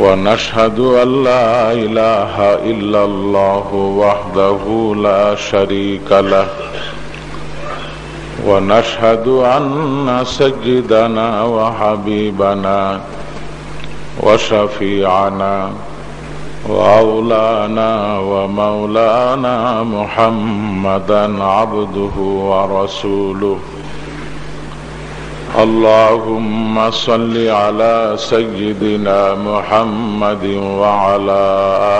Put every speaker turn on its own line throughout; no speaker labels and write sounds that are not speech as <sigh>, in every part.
ونشهد أن لا إله إلا الله وحده لا شريك له. ونشهد أن سيدنا وحبيبنا وشفيعنا وأولانا ومولانا محمدا عبده ورسوله. اللهم صل على سيدنا محمد وعلى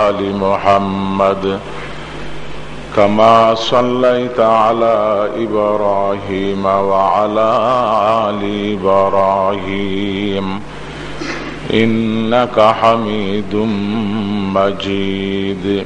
آل محمد. كما صليت على إبراهيم وعلى آل إبراهيم. إنك حميد مجيد.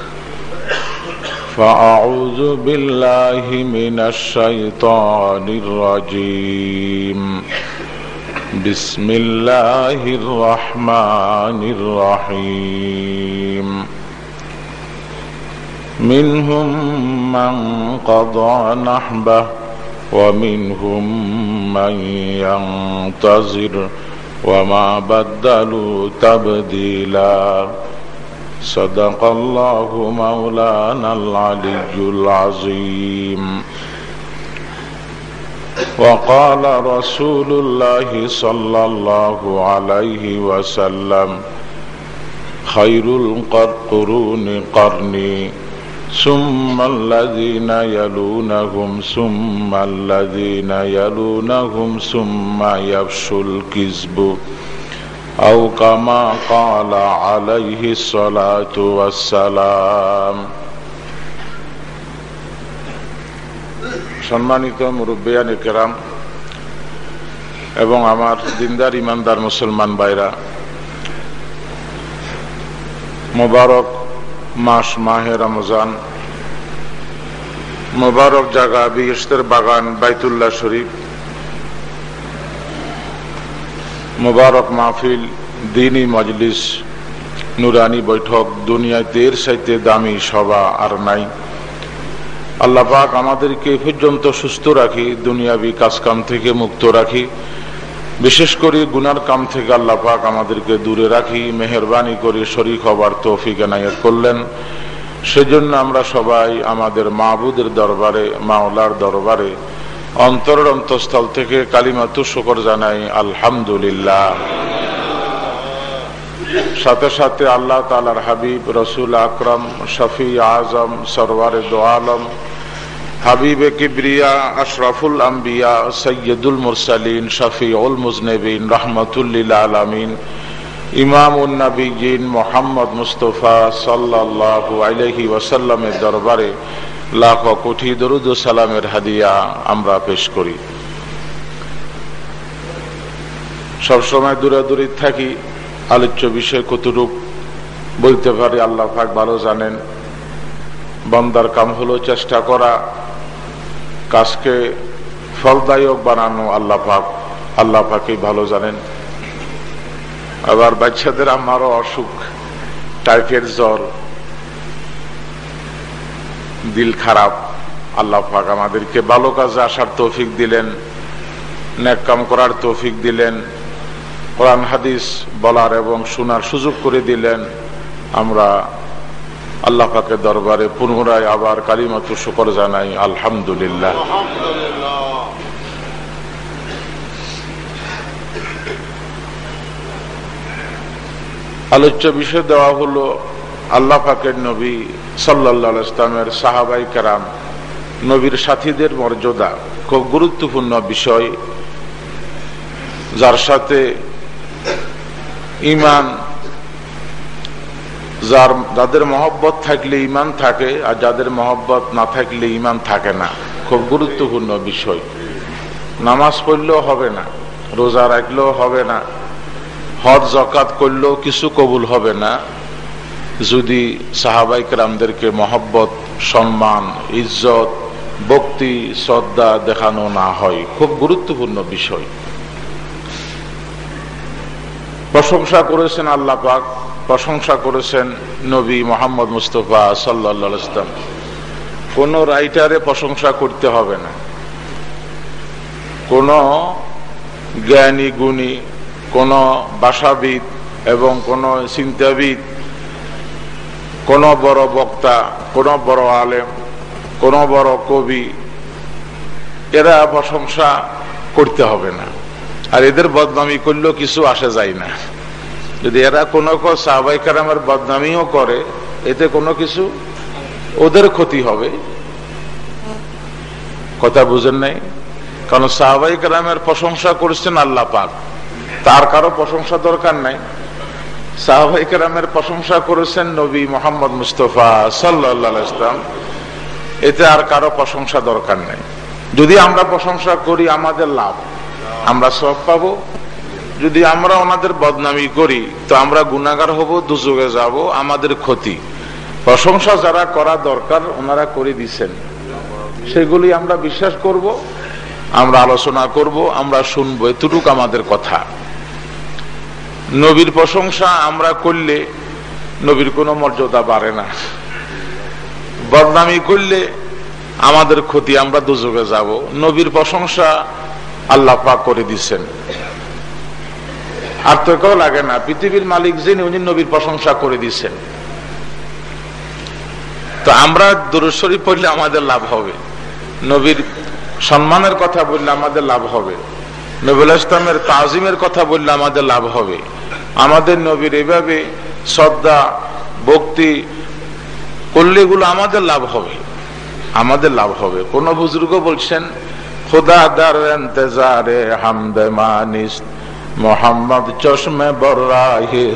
فأعوذ بالله من الشيطان الرجيم. بسم الله الرحمن الرحيم. منهم من قضى نحبه ومنهم من ينتظر وما بدلوا تبديلا. صدق الله مولانا العلي العظيم. وقال رسول الله صلى الله عليه وسلم خير القرون قرني ثم الذين يلونهم ثم الذين يلونهم ثم يفشو الكذب. أو كما قال عليه الصلاة والسلام সম্মানিত মুরব্বিয়ান কেরাম এবং আমার দিনদার ইমানদার মুসলমান ভাইরা মোবারক মাস মাহে রমজান মোবারক জায়গা বিগেস্তের বাগান বাইতুল্লাহ শরীফ মোবারক মাহফিল, দিনী মজলিস, নুরানি বৈঠক দুনিয়াতে এর সাইতে দামি সভা আর নাই। আল্লাহ পাক আমাদেরকে পর্যন্ত সুস্থ রাখি, দুনিয়াবি কাজকাম থেকে মুক্ত রাখি। বিশেষ করে গুনার কাম থেকে আল্লাহ পাক আমাদেরকে দূরে রাখি, মেহরবানি করে শরিক হবার তৌফিক এনায়ত করলেন। সেজন্য আমরা সবাই আমাদের মাহবুদের দরবারে, মাওলার দরবারে অন্তরের অন্তঃস্থল থেকে কালিমাতু শকর জানাই, আলহামদুলিল্লাহ। সাথে সাথে আল্লাহ তালার হাবিব, রসুল আকরম, শফি আজম, সরওয়ার দো আলম, হাবিবে কিবরিয়া, আশরাফুল আম্বিয়া সৈয়দুল মুরসালিন শফি উল মুজনবিন, রহমতুল্লিল আলমিন ইমাম উন্নবীন মোহাম্মদ মুস্তফা সাল্লাহ আলহি ওয়াসাল্লামের দরবারে লাখ কোটি দরুদ সালামের হাদিয়া আমরা পেশ করি। সবসময় দূরাদূরি থাকি, আলোচ্য বিষয় কতটুক বলতে পারি আল্লাহ পাক ভালো জানেন। বন্দার কাম হলো চেষ্টা করা, কাজকে ফলদায়ক বানানো আল্লাহ পাক, আল্লাহ পাকেই ভালো জানেন। আবার বাচ্চাদের আমারও অসুখ, টাইফয়েড জ্বর দিল খারাপ। আল্লাহ পাক আমাদেরকে ভালো কাজে আসার তৌফিক দিলেন ন্যাক কাম করার তৌফিক দিলেন, কোরআন, হাদিস বলার এবং শোনার সুযোগ করে দিলেন। আমরা আল্লাহ পাকের দরবারে পুনরায় আবার কালিমাত শুকর জানাই, আলহামদুলিল্লাহ। আলোচ্য বিষয় দেওয়া হলো আল্লাহ পাকের নবী সাল্লা ইসলামের সাহাবাই কেরাম, নবীর সাথীদের মর্যাদা খুব গুরুত্বপূর্ণ বিষয়। যার সাথে ইমান যার, যাদের মহব্বত থাকলে ইমান থাকে আর যাদের মহব্বত না থাকলে ইমান থাকে না। খুব গুরুত্বপূর্ণ বিষয়। নামাজ পড়লেও হবে না, রোজা রাখলেও হবে না, হজ জকাত করলেও কিছু কবুল হবে না। যদি সাহাবাইক রামদেরকে মহব্বত, সম্মান, ইজ্জত, ভক্তি, শ্রদ্ধা দেখানো না হয়, খুব গুরুত্বপূর্ণ বিষয়। প্রশংসা করেছেন আল্লাহ পাক, প্রশংসা করেছেন নবী মোহাম্মদ মুস্তফা সাল্লা ইসলাম কোন রাইটারে প্রশংসা করতে হবে না। কোন জ্ঞানী গুণী, কোন ভাষাবিদ এবং কোন চিন্তাবিদ কোন বড় বক্তা, কোন বড় আলেম, কোন বড় কবি, এরা প্রশংসা করতে হবে না। আর এদের বদনামি করলেও কিছু আসে যায় না। যদি এরা কোনো সাহবাই কারামের বদনামিও করে, এতে কোনো কিছু ওদের ক্ষতি হবে। কথা বুঝেন নাই? কারণ সাহবাই কারামের প্রশংসা করেছেন আল্লাহ পাক। তার কারও প্রশংসা দরকার নাই। সাহবাই প্রশংসা করেছেন নবী মোহাম্মদ মুস্তফা সাল্লা এতে আর কারও প্রশংসা দরকার নেই। যদি আমরা প্রশংসা করি, আমাদের লাভ। আমরা সব পাবো। যদি আমরা ওনাদের বদনামি করি, তো আমরা গুণাগার হব দুযোগে যাব, আমাদের ক্ষতি। প্রশংসা যারা করা দরকার, ওনারা করে দিচ্ছেন সেগুলি আমরা বিশ্বাস করব, আমরা আলোচনা করব, আমরা শুনব। এতটুক আমাদের কথা। নবীর প্রশংসা আমরা করলে নবীর কোনো মর্যাদা বাড়ে না। বদনামি করলে আমাদের ক্ষতি, আমরা দুযোগে যাব। নবীর প্রশংসা আল্লাহ পাক করে দিচ্ছেন আর তো কেউ লাগে না। পৃথিবীর মালিক যিনি, উনি নবীর প্রশংসা করে দিচ্ছেন তো আমরা দূরস্বরী পড়লে আমাদের লাভ হবে। নবীর সম্মানের কথা বললে আমাদের লাভ হবে। নবুল ইসলামের তাজিমের কথা বললে আমাদের লাভ হবে। আমাদের নবীর এভাবে শ্রদ্ধা, ভক্তি করলে এগুলো আমাদের লাভ হবে। আমাদের লাভ হবে। কোন বুজুর্গ বলছেন, খুদা দার এন্তেজারে চশমে বর্রাহে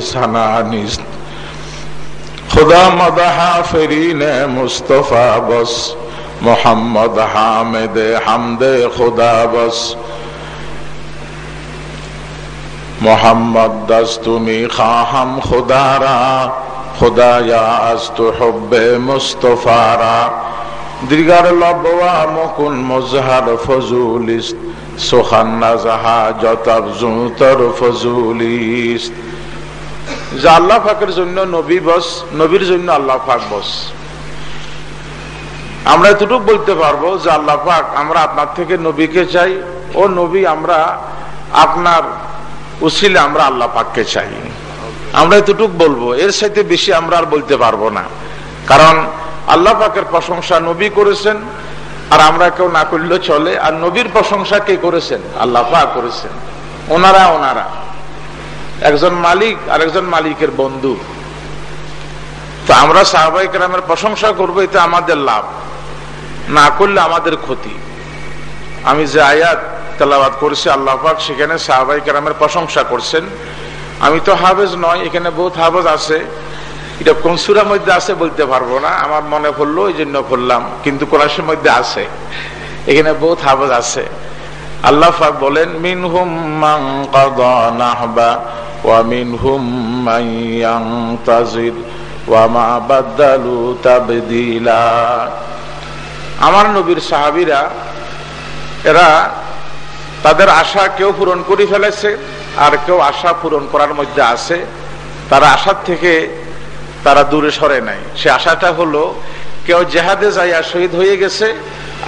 মুস্তফা বস, মোহাম্মদ হামেদে হামদে খুদা বস। মোহাম্মদ তুমি খাহাম খুদারা, খুদায়া আস্তু হব্বে মুস্তফারা। দীর্ঘার লবওয়া মকুন মজহার ফজুলিস সোহান্না জাহা জতাব জুতর ফজুলিস যে আল্লাহ ফাকের জন্য নবী বস, নবীর জন্য আল্লাহ ফাক বস। আমরা এতটুকু বলতে পারব যে আল্লাহ পাক আমরা আপনার থেকে নবীকে চাই, ও নবী আমরা আপনার উসিলে আমরা আল্লাহ পাককে চাই। আমরা এতটুক বলব, এর সাথে বেশি আমরা আর বলতে পারব না। কারণ আল্লাহ পাকের প্রশংসা নবী করেছেন, আর আমরা কেউ না করলেও চলে। আর নবীর প্রশংসা কে করেছেন? আল্লাহ পাক করেছেন। ওনারা ওনারা। একজন মালিক আর একজন মালিকের বন্ধু। তো আমরা সাহবাই গ্রামের প্রশংসা করব এটা আমাদের লাভ। না করলে আমাদের ক্ষতি। আমি যে আয়াত তেলাবাদ করছি, আল্লাহ পাক সেখানে সাহাবাই কেরামের প্রশংসা করছেন। আমি তো হাফেজ নয়, এখানে বহুত হাফেজ আছে। এটা কোন সুরার মধ্যে আছে বলতে পারব না, আমার মনে পড়ল ওই জন্য বললাম কিন্তু কোরআশের মধ্যে আছে। এখানে বহুত হাফেজ আছে। আল্লাহ পাক বলেন মিন হুম মাং কাদা নাহবা, ওয়া মিন হুম মান ইয়ানতাজির, ওয়া মা বাদদালু তাবদীলা। আমার নবীর সাহাবীরা, এরা তাদের আশা কেউ পূরণ করে ফেলেছে, আর কেউ আশা পূরণ করার মধ্যে আছে। তারা আশার থেকে তারা দূরে সরে নাই। সে আশাটা হলো, কেউ জেহাদে যাইয়া শহীদ হয়ে গেছে,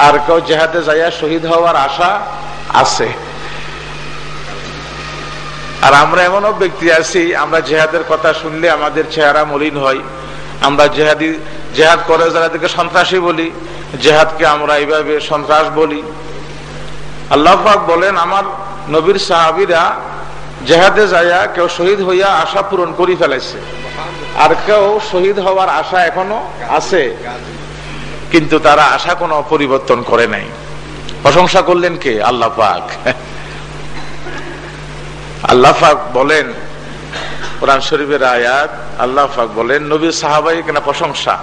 আর কেউ জেহাদে যাইয়া শহীদ হওয়ার আশা আছে। আর আমরা এমনও ব্যক্তি আছি, আমরা জেহাদের কথা শুনলে আমাদের চেহারা মলিন হয়। আমরা জেহাদি, জেহাদ করে যারা সন্ত্রাসী বলি, জেহাদকে আমরা এইভাবে সন্ত্রাস বলি। আল্লাহ বলেন, আমার নবীর সাহাবিরা জেহাদে যাইয়া কেউ শহীদ হইয়া আশা পূরণ করি ফেলেছে আর কেউ শহীদ হওয়ার আশা এখনও আছে, কিন্তু তারা আশা কোনো পরিবর্তন করে নাই। প্রশংসা করলেন কে? আল্লাহ পাক। আল্লাহ পাক বলেন, কোরআন শরীফের আয়াত, আল্লাহ পাক বলেন নবী সাহাবাই কেনা প্রশংসা।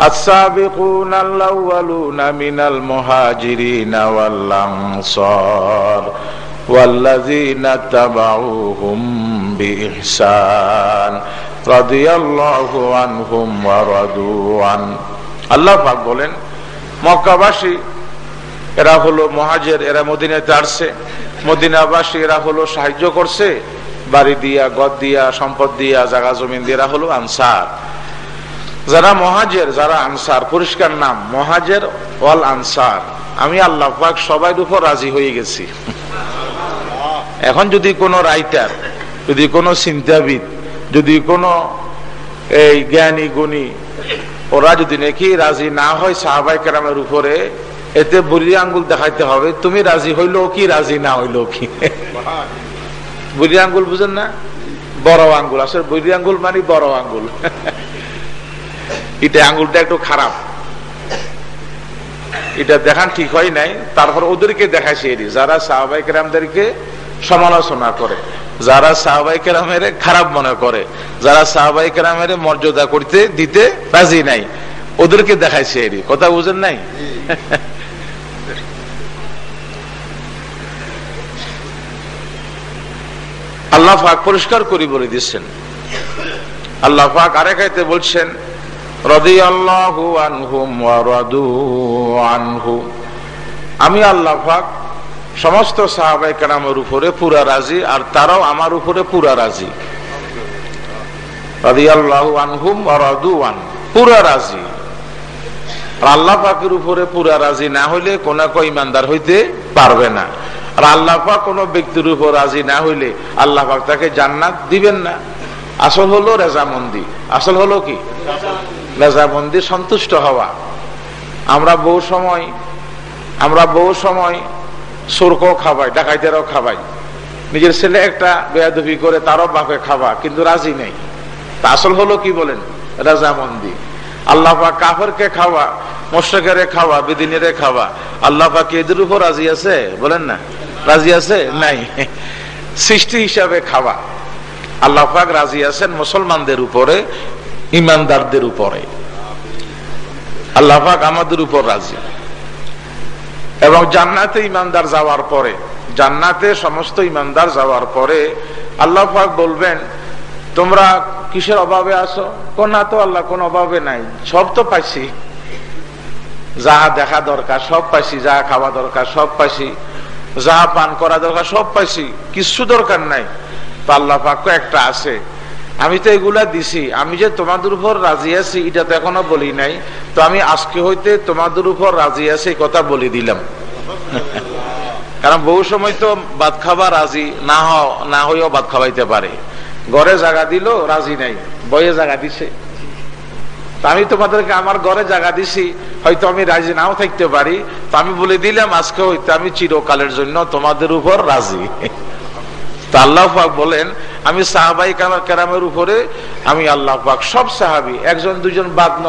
السابقون الأولون من المهاجرين والأنصار والذين اتبعوهم بإحسان رضي الله عنهم ورضوا عنه আল্লাহ পাক বলেন মক্কাবাসী এরা হলো মহাজের এরা মদিনাতে আসছে মদিনাবাসী এরা হলো সাহায্য করছে বাড়ি দিয়া গদ দিয়া সম্পদ দিয়া জাগা জমিন দিয়ে এরা হলো আনসার যারা মহাজের, যারা আনসার, পরিষ্কার নাম, মহাজের ওয়াল আনসার। আমি আল্লাহ পাক সবাই উপর রাজি হয়ে গেছি। এখন যদি কোনো রাইটার যদি কোনো চিন্তাবিদ, যদি কোনো এই জ্ঞানী, গুণী, ওরা যদি নাকি রাজি না হয় সাহাবাই কেরামের উপরে, এতে বুড়ি আঙ্গুল দেখাইতে হবে, তুমি রাজি হইল কি, রাজি না হইল কি? বুড়ি আঙ্গুল বুঝেন না? বড় আঙ্গুল, আসলে বুড়ি আঙ্গুল মানে বড় আঙ্গুল। এটা আঙ্গুলটা একটু খারাপ। এটা দেখান ঠিক হয় নাই, তারপর ওদেরকে দেখাইছে এটি যারা সাহবাই কেরামদেরকে সমালোচনা করে, যারা সাহবাই কেরামের খারাপ মনে করে, যারা সাহবাই কেরামের মর্যাদা করতে, দিতে রাজি নাই, ওদেরকে দেখাইছে এটি কথা বুঝেন নাই? আল্লাহ পাক পরিষ্কার করি বলে দিচ্ছেন। আল্লাহ পাক আরেক বলছেন আমি আল্লাহ সমস্ত সাহাবাই উপরে পুরা রাজি আর তারাও আমার উপরে পুরা রাজি। পুরা উপরে পুরা রাজি না হইলে কোন ইমানদার হইতে পারবে না। আর কোন ব্যক্তির উপর রাজি না হইলে আল্লাহ তাকে জান্নাত দিবেন না। আসল হলো রেজামন্দি। আসল হলো কি? রেজামন্দি সন্তুষ্ট হওয়া। আমরা বহু সময়, আমরা বহু সময় সুরকও খাবাই ডাকাইতেরাও খাবাই নিজের ছেলে একটা বেয়াদবি করে তারও বাপে খাবা কিন্তু রাজি নেই। তা আসল হলো কি বলেন? রাজামন্দি। আল্লাহ কাফেরকে খাওয়া, মোশেকেরে খাওয়া, বিদিনের খাওয়া। আল্লাহ পাক এদের উপর রাজি আছে? বলেন না। রাজি আছে? নাই। সৃষ্টি হিসাবে খাওয়া। আল্লাহ পাক রাজি আছেন মুসলমানদের উপরে। ইমানদারদের উপরে। আল্লাহাক আমাদের উপর রাজি। এবং জান্নাতে ইমানদার যাওয়ার পরে, জান্নাতে সমস্ত ইমানদার যাওয়ার পরে আল্লাহাক বলবেন, তোমরা কিসের অভাবে আসো না তো আল্লাহ, কোন অভাবে নাই। সব তো পাইছি। যা দেখা দরকার সব পাইছি, যা খাওয়া দরকার সব পাইছি। যা পান করা দরকার সব পাইছি। কিছু দরকার নাই। তো আল্লাহ একটা আছে। আমি তো এগুলা দিছি। আমি যে তোমাদের উপর রাজি আছি, এটা তো এখনও বলি নাই। তো আমি আজকে হইতে তোমাদের উপর রাজি আছি কথা বলে দিলাম। কারণ বহু সময় তো ভাত খাবার রাজি না হও না হইও ভাত খাওয়াইতে পারে। ঘরে জায়গা দিল রাজি নাই বয়ে জায়গা দিছে। আমি তোমাদেরকে আমার ঘরে জায়গা দিছি, হয়তো আমি রাজি নাও থাকতে পারি। তো আমি বলে দিলাম, আজকে হইতে আমি চিরকালের জন্য তোমাদের উপর রাজি। তো আল্লাহ বলেন আমি সাহাবাই কেরামের উপরে, আমি আল্লাহ পাক সব সাহাবি, একজন দুজন বাদ ন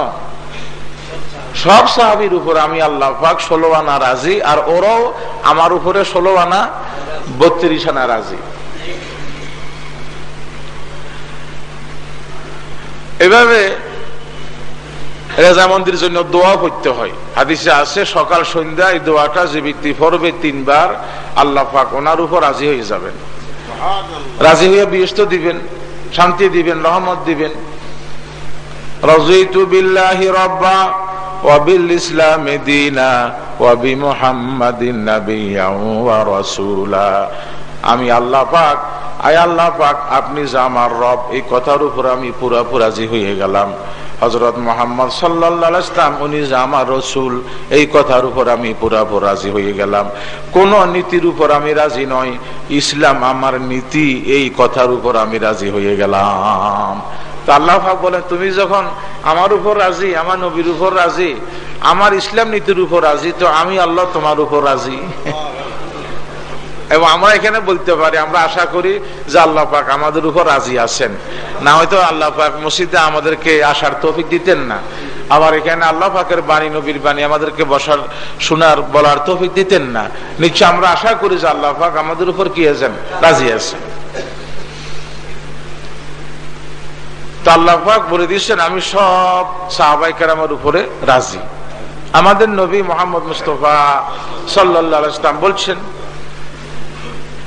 সব সাহাবির উপরে আমি আল্লাহ পাক ষোলো আনা রাজি, আর ওরাও আমার উপরে ষোলো আনা বত্রিশ আনা রাজি। এভাবে রেজামন্দির জন্য দোয়া করতে হয়। হাদিসে আছে, সকাল সন্ধ্যা এই দোয়াটা যে ব্যক্তি পড়বে তিনবার, আল্লাহ পাক ওনার উপর রাজি হয়ে যাবেন। রাজি হয়ে বিয়স্ত দিবেন, শান্তি দিবেন, রহমত দিবেন। আমি আল্লাহ পাক, আয় আল্লাহ পাক, আপনি যে আমার রব, এই কথার উপর আমি পুরাপুরি রাজি হয়ে গেলাম। হজরত মোহাম্মদ সাল্লাম, উনি যে আমার রসুল, এই কথার উপর আমি পুরাপুর রাজি হয়ে গেলাম। কোন নীতির উপর আমি রাজি নয় ইসলাম আমার নীতি, এই কথার উপর আমি রাজি হয়ে গেলাম। আল্লাহ বলেন, তুমি যখন আমার উপর রাজি, আমার নবীর উপর রাজি, আমার ইসলাম নীতির উপর রাজি, তো আমি আল্লাহ তোমার উপর রাজি। এবং আমরা এখানে বলতে পারি, আমরা আশা করি যে আল্লাহ পাক আমাদের উপর রাজি আছেন। না হয়তো আল্লাহ পাক মসজিদে আমাদেরকে আসার তৌফিক দিতেন না। আবার এখানে আল্লাহ পাকের বাণী, নবীর বাণী আমাদেরকে বসার, শোনার, বলার তৌফিক দিতেন না। নিশ্চয় আমরা আশা করি যে আল্লাহ পাক আমাদের উপর কি আছেন? রাজি আছেন। তো বলে দিচ্ছেন আমি সব সাহাবাই কেরামের উপরে রাজি। আমাদের নবী মোহাম্মদ মুস্তফা সাল্লাহ ইসলাম বলছেন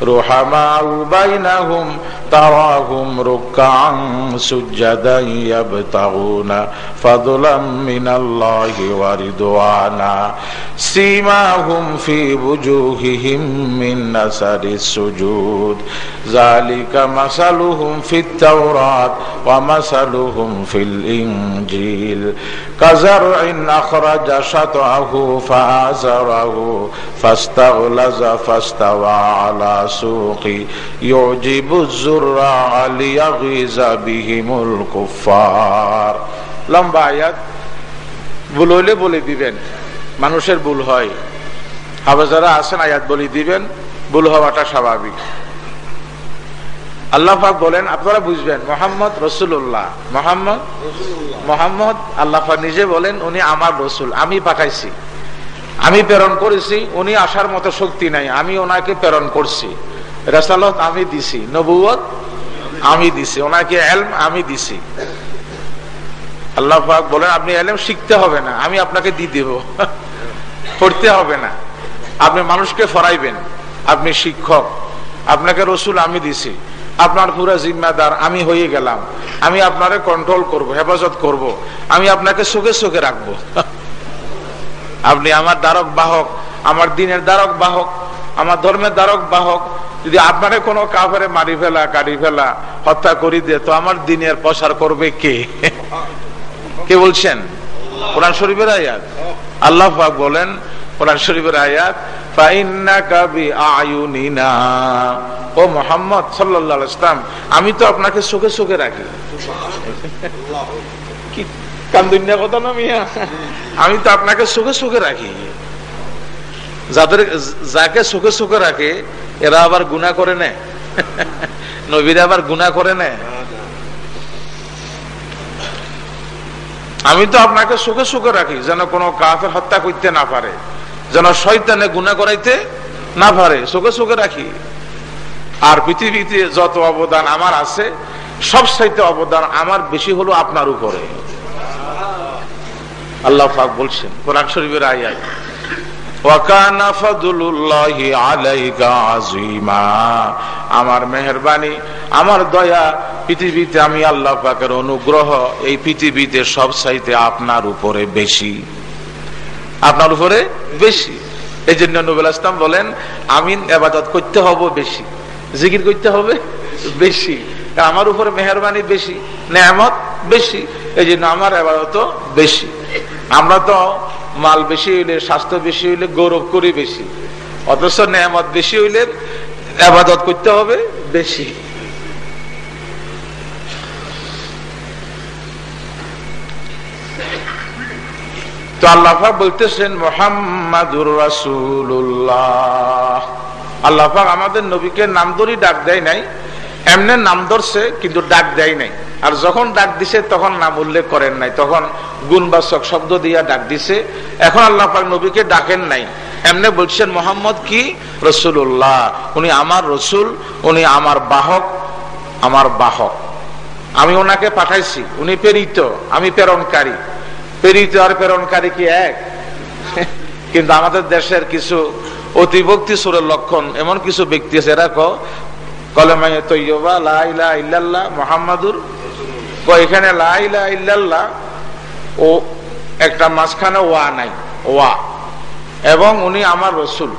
রুহামাউ বাইনাহুম তারাহুম রুকআন সুজদান ইয়াবতাগুনা ফাদলাম মিনাল্লাহি ওয়া রিদওয়ানা। সীমাহুম ফি বুজুহিহিম নাসারিস সুজুদ। যালিকা মাসালুহুম ফিত তাওরাত ওয়া মাসালুহুম ফিল ইনজিল। কাযারইন আখরাজা শাতআহু ফাআযারাহু ফাস্তাগলাযা ফাস্তাওয়া আলা সুকি ইউজিবু الزُّرَّاعَ لِيَغِيظَ بِهِمُ الْكُفَّارَ লম্বা আয়াত ভুল হইলে বলে দিবেন মানুষের ভুল হয় হাফেজারা আছেন আয়াত বলে দিবেন ভুল হওয়াটা স্বাভাবিক আল্লাহ পাক বলেন আপনারা বুঝবেন মোহাম্মদ রসুল্লাহ মোহাম্মদ মোহাম্মদ আল্লাহ পাক নিজে বলেন উনি আমার রসুল আমি পাঠাইছি আমি প্রেরণ করেছি, উনি আসার মতো শক্তি নাই, আমি ওনাকে প্রেরণ করছি। রেসালত আমি দিছি নবুয়ত আমি দিছি, ওনাকে এলম আমি দিছি। আল্লাহ বলেন, আপনি এলম শিখতে হবে না, আমি আপনাকে দিয়ে দেব। <laughs> পড়তে হবে না। আপনি মানুষকে ফরাইবেন, আপনি শিক্ষক, আপনাকে রসুল আমি দিছি। আপনার পুরো জিম্মাদার, আমি হয়ে গেলাম। আমি আপনারে কন্ট্রোল করব, হেফাজত করব। আমি আপনাকে সুখে সুখে রাখব। <laughs> আপনি আমার দ্বারক বাহক, আমার দিনের দ্বারক বাহক, আমার ধর্মের দ্বারক বাহক, যদি আপনারে কোনো কাফেরে মারি ফেলা কাটি ফেলা, হত্যা করি দিয়ে, তো আমার দিনের প্রসার করবে কে? কে বলছেন? কোরআন শরীফের আয়াত? আল্লাহ বলেন, কোরআন শরীফের আয়াত ও মোহাম্মদ আমি তো আপনাকে চোখে চোখে রাখি। কান্দুনিয়া কথা না মিয়া? আমি তো আপনাকে চোখে চোখে রাখি। যাদের, যাকে চোখে চোখে রাখে, এরা আবার গুণা করে নেয় নবীরা আবার গুণা করে নেয় আমি তো আপনাকে সুখে সুখে রাখি, যেন কোনো কাফের হত্যা করতে না পারে, যেন শৈতানে গুণা করাইতে না পারে। সুখে সুখে রাখি। আর পৃথিবীতে যত অবদান আমার আছে সব সাইতে অবদান আমার বেশি হলো আপনার উপরে। আল্লাহ পাক বলছেন, কোরআন শরীফের আয়াত আমার মেহরবানি, আমার দয়া, পৃথিবীতে আমি আল্লাহ পাকের অনুগ্রহ, এই পৃথিবীতে সব চাইতে আপনার উপরে বেশি। আপনার উপরে বেশি। এই জন্য নবুল ইসলাম বলেন, আমিন, এবাদত করতে হবে বেশি। জিকির করতে হবে বেশি। আমার উপরে মেহরবানি বেশি, নেয়ামত বেশি এই জন্য আমার এবাদত বেশি। আমরা তো মাল বেশি হইলে, স্বাস্থ্য বেশি হইলে, গৌরব করি বেশি। অথচ নেয়ামত বেশি হইলে আবাদত করতে হবে বেশি। তো আল্লাহা বলতেছেন, মোহাম্মদুর রাসুল্লাহ আল্লাহা আমাদের নবীকে নাম ধরি ডাক দেয় নাই। এমনি নাম ধরছে, কিন্তু ডাক দেয় নাই। আর যখন ডাক দিছে, তখন নাম উল্লেখ করেন নাই। তখন গুণবাচক শব্দ দিয়া ডাক দিছে। এখন আল্লাহ পাক নবীকে ডাকেন নাই। এমনি বলছেন, মোহাম্মদ কি? রসুল্লাহ উনি আমার রসুল, উনি আমার বাহক আমার বাহক। আমি ওনাকে পাঠাইছি, উনি প্রেরিত, আমি প্রেরণকারী। প্রেরিত আর প্রেরণকারী কি এক? <laughs> কিন্তু আমাদের দেশের কিছু অতিভক্তি সুরের লক্ষণ, এমন কিছু ব্যক্তি আছে, এরা কলেমায় তৈবা লাইলা ইল্লাল্লাহ, মোহাম্মদুর এখানে লাইলা ইল্লাল্লাহ ও একটা মাঝখানে ওয়া নাই, ওয়া। এবং উনি আমার রসুল।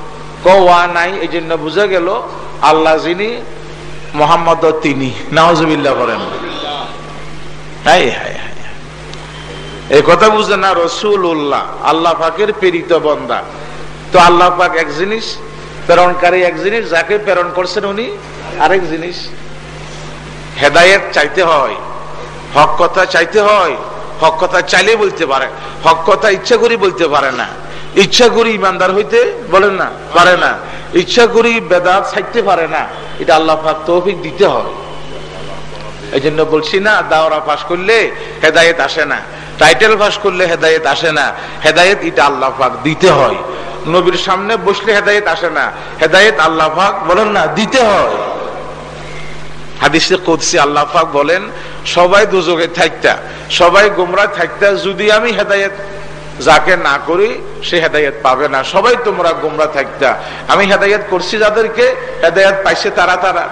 ক ওয়া নাই এই জন্য বুঝে গেল আল্লাহ যিনি, মোহাম্মদ তিনি। নাওজবিল্লা করেন হাই হাই এই কথা বুঝে না রসুল উল্লাহ আল্লাহ পাকের প্রেরিত বন্দা। তো আল্লাহ পাক এক জিনিস প্রেরণকারী এক জিনিস, যাকে প্রেরণ করছেন উনি, আরেক জিনিস। হেদায়েত চাইতে হয়, হক কথা চাইতে হয়, হক কথা চাইলে বলতে পারে, হক কথা ইচ্ছা করি বলতে পারে না। ইচ্ছা করি ইমানদার হইতে বলেন না, পারে না। ইচ্ছা করি বেদাত ছাইতে পারে না, এটা আল্লাহ তৌফিক দিতে হয়। এই জন্য বলছি না, দাওরা পাশ করলে হেদায়েত আসে না, টাইটেল পাশ করলে হেদায়েত আসে না। হেদায়েত এটা আল্লাহ দিতে হয়। নবীর সামনে বসলে হেদায়েত আসে না। হেদায়েত আল্লাহ বলেন না, দিতে হয়। হাদিসে আল্লাহ বলেন, সবাই দুযোগে থাকতা সবাই গোমরা থাকতা যদি আমি হেদায়েত যাকে না করি, সে হেদায়ত পাবে না। সবাই তোমরা গোমরা থাকতা আমি হেদায়ত করছি যাদেরকে, হেদায়ত পাইছে তারা তারা।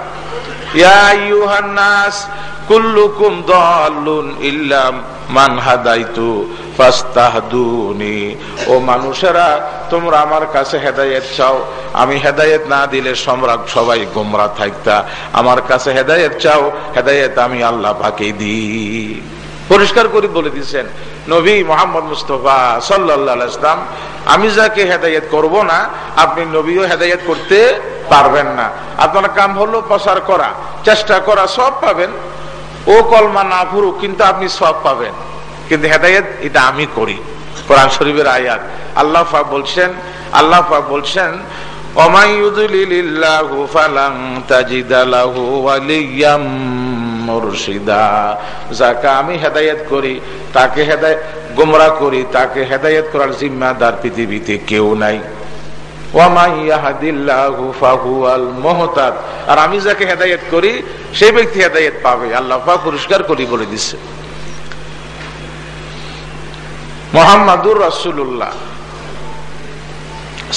ও মানুষেরা, তোমরা আমার কাছে হেদায়েত চাও। আমি হেদায়েত না দিলে সম্রাট সবাই গোমরা থাকতা আমার কাছে হেদায়েত চাও, হেদায়েত আমি আল্লাহ পাকে দিই। পরিষ্কার করে বলে দিচ্ছেন নবী মোহাম্মদ মুস্তফা সাল্লাহ ইসলাম আমি যাকে হেদায়ত করব না, আপনি নবীও হেদায়ত করতে পারবেন না। আপনার কাম হলো প্রচার করা, চেষ্টা করা, সব পাবেন। ও কলমা না ফুরুক কিন্তু আপনি সব পাবেন। কিন্তু হেদায়ত, এটা আমি করি। কোরআন শরীফের আয়াত। আল্লাহ বলছেন, আল্লাহ পাক বলছেন অমাইউদুলিল্লাহু ফালাং ওয়ালিয়াম মুর্শিদা। যাকে আমি হেদায়েত করি, তাকে হেদায়ত গোমরা করি, তাকে হেদায়েত করার জিম্মাদার পৃথিবীতে কেউ নাই। আর আমি যাকে করি, সেই ব্যক্তি পাবে। আল্লাহ পরিষ্কার করি বলে দিচ্ছে মোহাম্মদুর রসুল্লাহ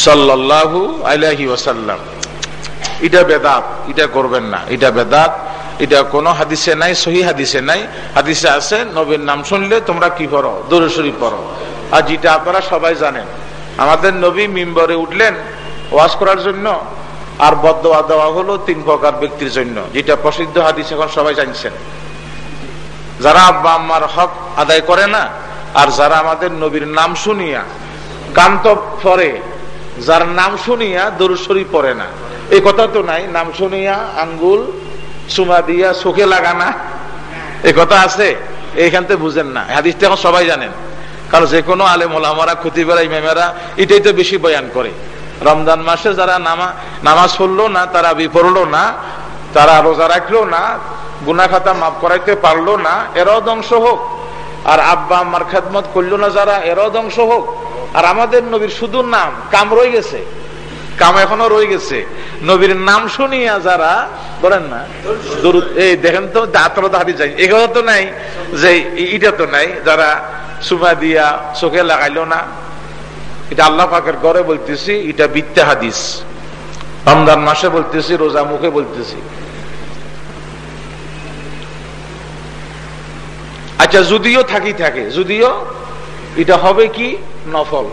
সাল্লাহু আলাহি এটা বেদাত, এটা করবেন না। এটা বেদাত এটা কোন হাদিসে নাই, সহি হাদিসে নাই। হাদিসে আছে, নবীর নাম শুনলে তোমরা কি পড়ো? দরশরী পড়ো। আর যেটা আপনারা সবাই জানেন, আমাদের নবী মিম্বরে উঠলেন ওয়াজ করার জন্য, আর বদোয়া দেওয়া হলো তিন প্রকার ব্যক্তির জন্য, যেটা প্রসিদ্ধ হাদিস এখন সবাই জানছেন। যারা আব্বা আম্মার হক আদায় করে না, আর যারা আমাদের নবীর নাম শুনিয়া কান্ত পরে যার নাম শুনিয়া দরুসরি পড়ে না। এই কথা তো নাই, নাম শুনিয়া আঙ্গুল চুমা দিয়া চোখে লাগানা এই কথা আছে এইখান থেকে বুঝেন না। হাদিসটা এখন সবাই জানেন। কারণ যে কোনো আলেম ওলামারা, খুতিবেরা, ইমামেরা, এটাই তো বেশি বয়ান করে। রমজান মাসে যারা নামা, নামাজ পড়ল না তারা বি পড়ল না, তারা রোজা রাখল না গুনা খাতা মাফ করাইতে পারল না, এরাও ধ্বংস হোক। আর আব্বা আমার খেদমত করল না যারা, এরাও ধ্বংস হোক। আর আমাদের নবীর শুধু নাম কাম রয়ে গেছে। কাম এখনও রয়ে গেছে। নবীর নাম শুনিয়া যারা, বলেন না এই দেখেন তো দাঁতরা দাঁড়ি যাই এগুলো তো নাই, যে এটা তো নাই, যারা সুমা দিয়া চোখে লাগাইলো না। এটা আল্লাহ পাকের ঘরে বলতেছি, এটা বিত্তে হাদিস। রমজান মাসে বলতেছি, রোজা মুখে বলতেছি। আচ্ছা যদিও থাকি থাকে, যদিও এটা হবে কি? নফল।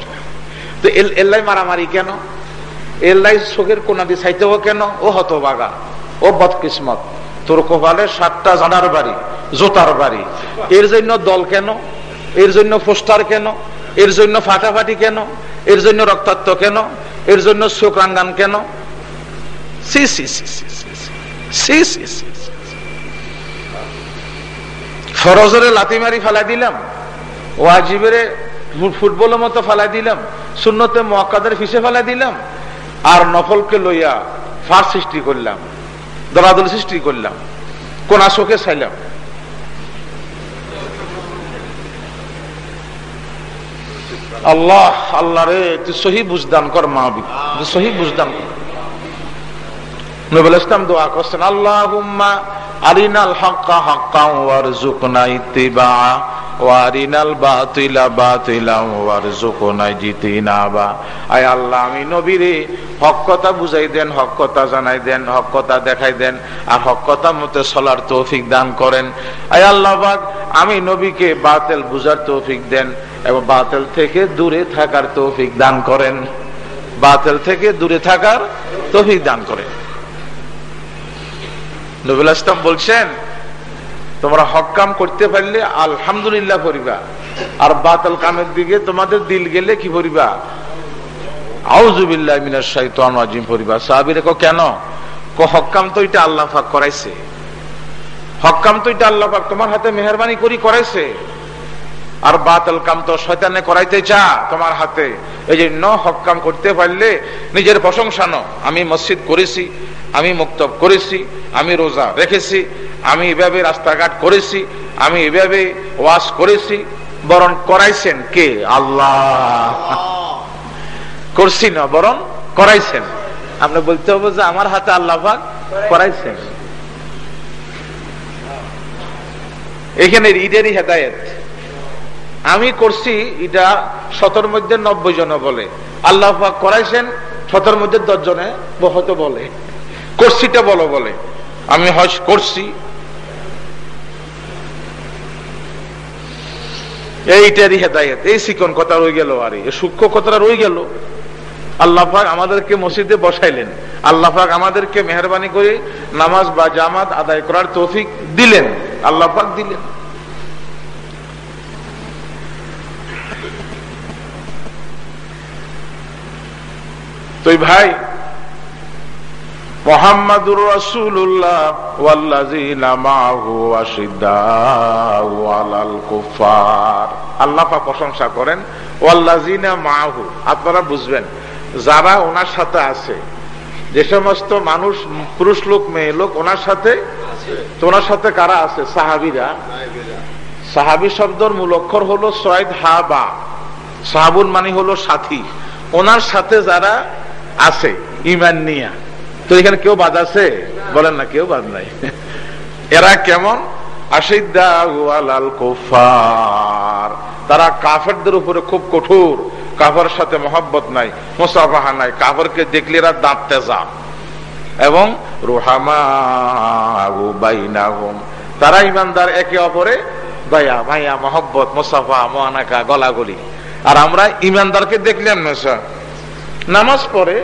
তো এল এল্লাই মারামারি কেন? এল্লাই চোখের কোনা দিয়ে চাইতে কেন ও ও বদকিসমত তোর কপালে সাতটা জানার বাড়ি জোতার বাড়ি এর জন্য দল কেন এর জন্য পোস্টার কেন এর জন্য ফাটাফাটি কেন এর জন্য রক্তাক্ত কেন এর জন্য চোখ রাঙ্গান কেন ফরজরে লাতি মারি ফেলাই দিলাম ওয়াজিবের ফুটবলের মতো ফেলাই দিলাম শূন্যতে মহাকাদের ফিসে ফেলাই দিলাম আর নফলকে লইয়া ফার সৃষ্টি করলাম, দলাদল সৃষ্টি করলাম, কোনা চোখে চাইলাম আল্লাহ আল্লাহ রে, তুই সহি বুঝদান কর মা সহি বুঝদান কর। নবুল ইসলাম দোয়া করছেন আল্লাহ আরিনাল হক্কা হক্কা ওয়ারজুকনা আমি হক কথা বুঝাই দেন, হক কথা জানাই দেন দেখাই দেন, আর মতে চলার তৌফিক দান করেন। আল্লাহ নবীকে বাতেল বুঝার তৌফিক দেন এবং বাতেল থেকে দূরে থাকার তৌফিক দান করেন। বাতেল থেকে দূরে থাকার তৌফিক দান করেন। নবুল বলছেন তোমরা হক কাম করতে পারলে আলহামদুলিল্লাহ করিবা। আর বাতাল কামের দিকে তোমাদের দিল গেলে কি করিবা? আউজুবিল্লাহ মিনার কেন? কো হক কাম তো এটা আল্লাহ করাইছে। হক কাম তো এটা আল্লাহ তোমার হাতে মেহরবানি করি করাইছে। আর বাতল কাম তো শয়তানে করাইতে চা তোমার হাতে। এই যে ন হক কাম করতে পারলে নিজের প্রশংসা ন আমি মসজিদ করেছি, আমি মুক্ত করেছি, আমি রোজা রেখেছি আমি এভাবে রাস্তাঘাট করেছি, আমি এভাবে ওয়াশ করেছি, বরং করাইছেন কে? আল্লাহ। করছি না, বরং করাইছেন। আপনি বলতে হবে যে আমার হাতে আল্লাহ করাইছেন। এখানে ঈদেরই হেদায়ত। আমি করছি, এটা শতর মধ্যে নব্বই জন বলে। আল্লাহ করাইছেন, শতর মধ্যে দশ জনে হয়তো বলে। করছিটা বলো বলে। আমি হজ করছি এইটারই হেদায়ত। এই শিকন কথা রয়ে গেল, আর সূক্ষ্ম কথাটা রয়ে গেল। আল্লাহ পাক আমাদেরকে মসজিদে বসাইলেন। আল্লাহ পাক আমাদেরকে মেহরবানি করে নামাজ বা জামাত আদায় করার তৌফিক দিলেন। আল্লাহ পাক দিলেন। তো ভাই মোহাম্মদুর রসুল্লাহ আল্লাহ প্রশংসা করেন ওয়াল্লাজিনা মাহু। আপনারা বুঝবেন যারা ওনার সাথে আছে যে সমস্ত মানুষ পুরুষ লোক মেয়ে লোক ওনার সাথে ওনার সাথে কারা আছে? সাহাবিরা? সাহাবি শব্দর মূল অক্ষর হলো সয়েদ হা বা সাহাবুন মানে হলো সাথী। ওনার সাথে যারা আছে ইমান নিয়া। তো এখানে কেউ বাদ আছে? বলেন না, কেউ বাদ নাই। এরা কেমন? তারা কাফেরদের উপরে খুব কঠোর। কাফের সাথে মহব্বত নাই, মোসাফাহা নাই। কাফেরকে দেখলে এরা দাঁত তেজা। এবং রোহামা তারা ইমানদার একে অপরে। দয়া ভাইয়া, মহব্বত মোসাফা মহানাকা, গলাগলি। আর আমরা ইমানদারকে দেখলাম না, স্যার? নামাজ পড়ে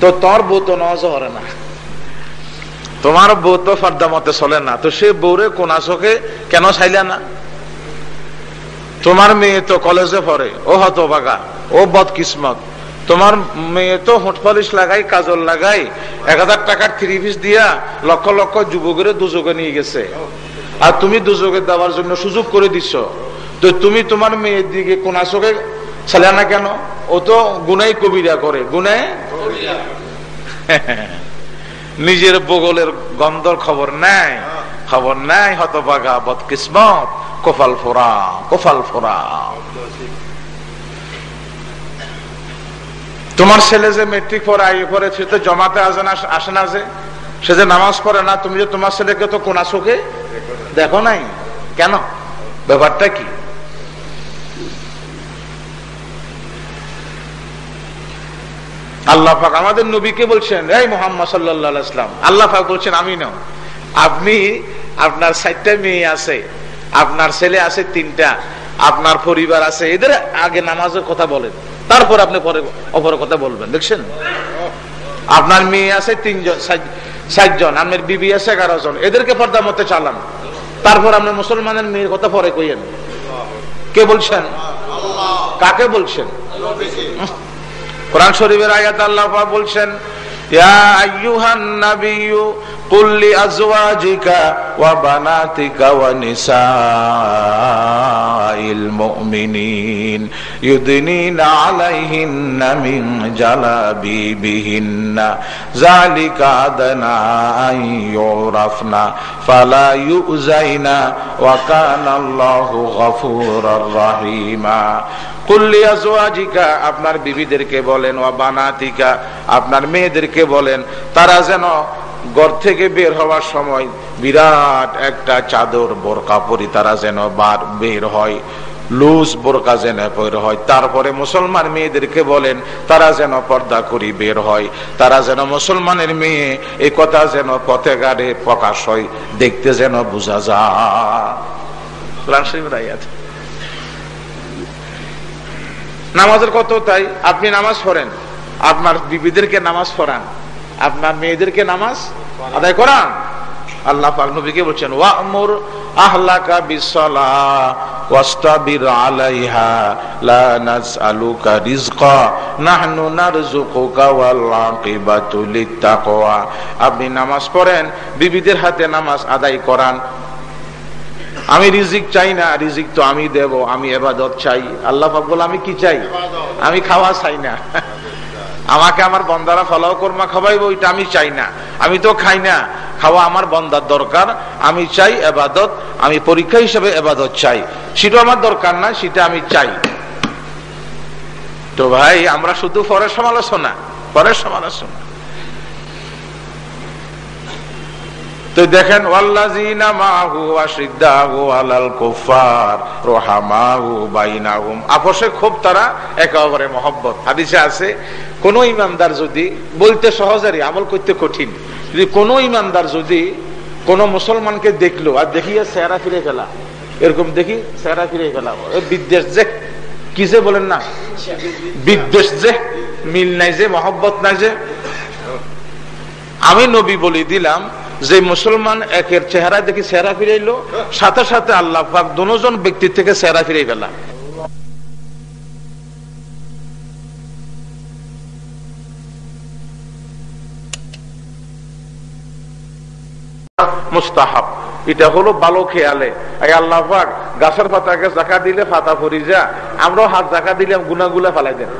তো তোর বউ তো নজ হরে না। তোমার বউ তো ফার্দা মতে চলে না। তো সে বউরে কোনা চোখে কেন চাইলে না? তোমার মেয়ে তো কলেজে পড়ে, ও হত বাগা ও বদ কিসমত তোমার মেয়ে তো হোট পলিশ লাগাই, কাজল লাগাই, এক হাজার টাকার থ্রি পিস দিয়া লক্ষ লক্ষ যুবকের দুযোগে নিয়ে গেছে। আর তুমি দুযোগে দেওয়ার জন্য সুযোগ করে দিচ্ছ তো তুমি তোমার মেয়ের দিকে কোনা চোখে ছেলে না কেন? ও তো গুনাই কবিরা করে। গুনায় নিজের বগলের গন্ধর খবর নাই। খবর নাই হতবাগা বদকিসমত, কোফাল ফোরা কোফাল ফোরা। তোমার ছেলে যে মেট্রিক পরে আগে করে সে তো জমাতে আসে না আসে না যে। সে যে নামাজ পড়ে না, তুমি যে তোমার ছেলেকে তো কোনা চোখে দেখো নাই? কেন? ব্যাপারটা কি? আল্লাহ পাক আমাদের নবীকে বলছেন এই মোহাম্মদ সাল্লাম আল্লাহ পাক বলছেন আমি না আপনি আপনার চারটা মেয়ে আছে আপনার ছেলে আছে তিনটা আপনার পরিবার আছে এদের আগে নামাজের কথা বলেন। তারপর আপনি পরে অপর কথা বলবেন দেখছেন? আপনার মেয়ে আছে তিনজন ষাটজন আপনার বিবি আছে এগারো জন এদেরকে পর্দা মতে চালান। তারপর আপনি মুসলমানের মেয়ের কথা পরে কইয়েন। কে বলছেন? কাকে বলছেন? কোরআন শরীফের আয়াত আল্লাহ বলছেন কুল্লি আজওয়াজিকা ওয়া বানাতিকা ওয়া নিসাইল মুমিনিন। ইউদনিনা আলাইহিন্না মিন জালাবিবিহিন্না। যালিকা আদনা আন ইউরাফনা। ফালা ইউযাইনা ওয়া কানাল্লাহু গফুরার রাহিমা। কুল্লিয়াজোয়াজিকা আপনার বিবিদেরকে বলেন, ওয়া বানাতিকা, আপনার মেয়েদেরকে বলেন, তারা যেন ঘর থেকে বের হওয়ার সময় বিরাট একটা চাদর বোরকা পরি তারা যেন বার বের হয়, লুজ বোরকা যেন বের হয়। তারপরে মুসলমান মেয়েদেরকে বলেন, তারা যেন পর্দা করি বের হয়। তারা যেন মুসলমানের মেয়ে এই কথা যেন পথে গাড়ে প্রকাশ হয়, দেখতে যেন বোঝা যায়। নামাজের কত তাই? আপনি নামাজ পড়েন, আপনার বিবিদেরকে নামাজ পড়ান। আপনার মেয়েদেরকে নামাজ আদায় করান আল্লাহ নবীকে বলছেন আপনি নামাজ পড়েন, বিবিদের হাতে নামাজ আদায় করান। আমি রিজিক চাই না, রিজিক তো আমি দেব, আমি এবাদত চাই। আল্লাহ পাক বলে, আমি কি চাই? আমি খাওয়া চাই না। আমাকে আমার বন্দারা ফলাও কর্মা, খাওয়াইব, ওইটা আমি চাই না। আমি তো খাই না। খাওয়া আমার বন্দার দরকার। আমি চাই এবাদত, আমি পরীক্ষা হিসেবে এবাদত চাই। সেটা আমার দরকার না, সেটা আমি চাই। তো ভাই, আমরা শুধু পরের সমালোচনা পরের সমালোচনা। তো দেখেন আপসে খুব তারা একেবারে মহব্বত। হাদিসে আছে, কোন ইমানদার যদি, বলতে সহজেরই আমল করতে কঠিন। যদি কোন ইমানদার যদি, কোন মুসলমানকে দেখল, আর দেখিয়ে চেহারা ফিরে গেলা। এরকম দেখি, চেহারা ফিরে গেলা। বিদ্বেষ যে, কি যে বলেন না? বিদ্বেষ যে, মিল নাই যে, মহব্বত নাই যে। আমি নবী বলে দিলাম যে মুসলমান একের চেহারা দেখি চেহারা ফিরাইলো সাথে সাথে আল্লাহ পাক দুজন ব্যক্তির থেকে চেহারা ফিরে গেলাম মুস্তাহাব, এটা হলো ভালো খেয়ালে। আল্লাহ পাক গাছের পাতাকে জাকা দিলে ফাতা ফরি যা আমরাও হাত জাকা দিলে গুনাগুলা ফালাই দেন।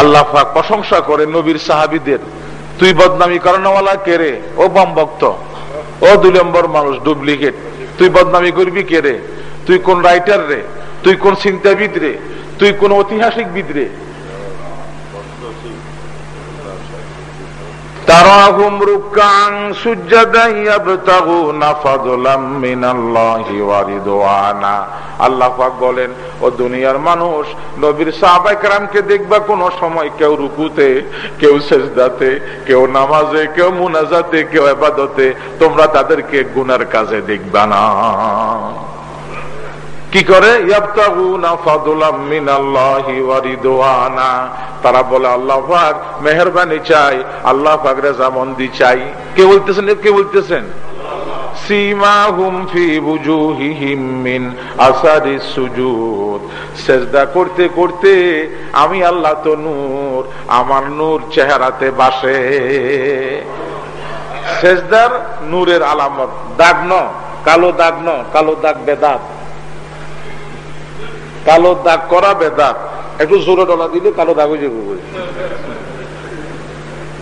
আল্লাহ প্রশংসা করে নবীর সাহাবিদের। তুই বদনামি করানোওয়ালা কে রে? ও বম ভক্ত। ও দুই নম্বর মানুষ, ডুপ্লিকেট। তুই বদনামি করবি কে রে? তুই কোন রাইটার রে? তুই কোন চিন্তাবিদ রে? তুই কোন ঐতিহাসিক বিদ রে? পাক বলেন, ও দুনিয়ার মানুষ, নবীর সাহাবায়ে কেরামকে দেখবা কোন সময় কেউ রুকুতে, কেউ সেজদাতে, কেউ নামাজে, কেউ মুনাজাতে, কেউ ইবাদতে তোমরা তাদেরকে গুনার কাজে দেখবা না। কি করে? তারা বলে, আল্লাহ মেহরবানি চাই, আল্লাহ পাক রেজামন্দি চাই। কে বলতেছেন কে বলতেছেন? করতে করতে আমি আল্লাহ তো নূর, আমার নূর চেহারাতে বাসে। সেজদার নূরের আলামত, দাগ ন কালো দাগ ন কালো দাগ বেদাত। কালো দাগ করা বেদাত। একটু জোরে ডলা দিলে কালো দাগ হয়ে যাবে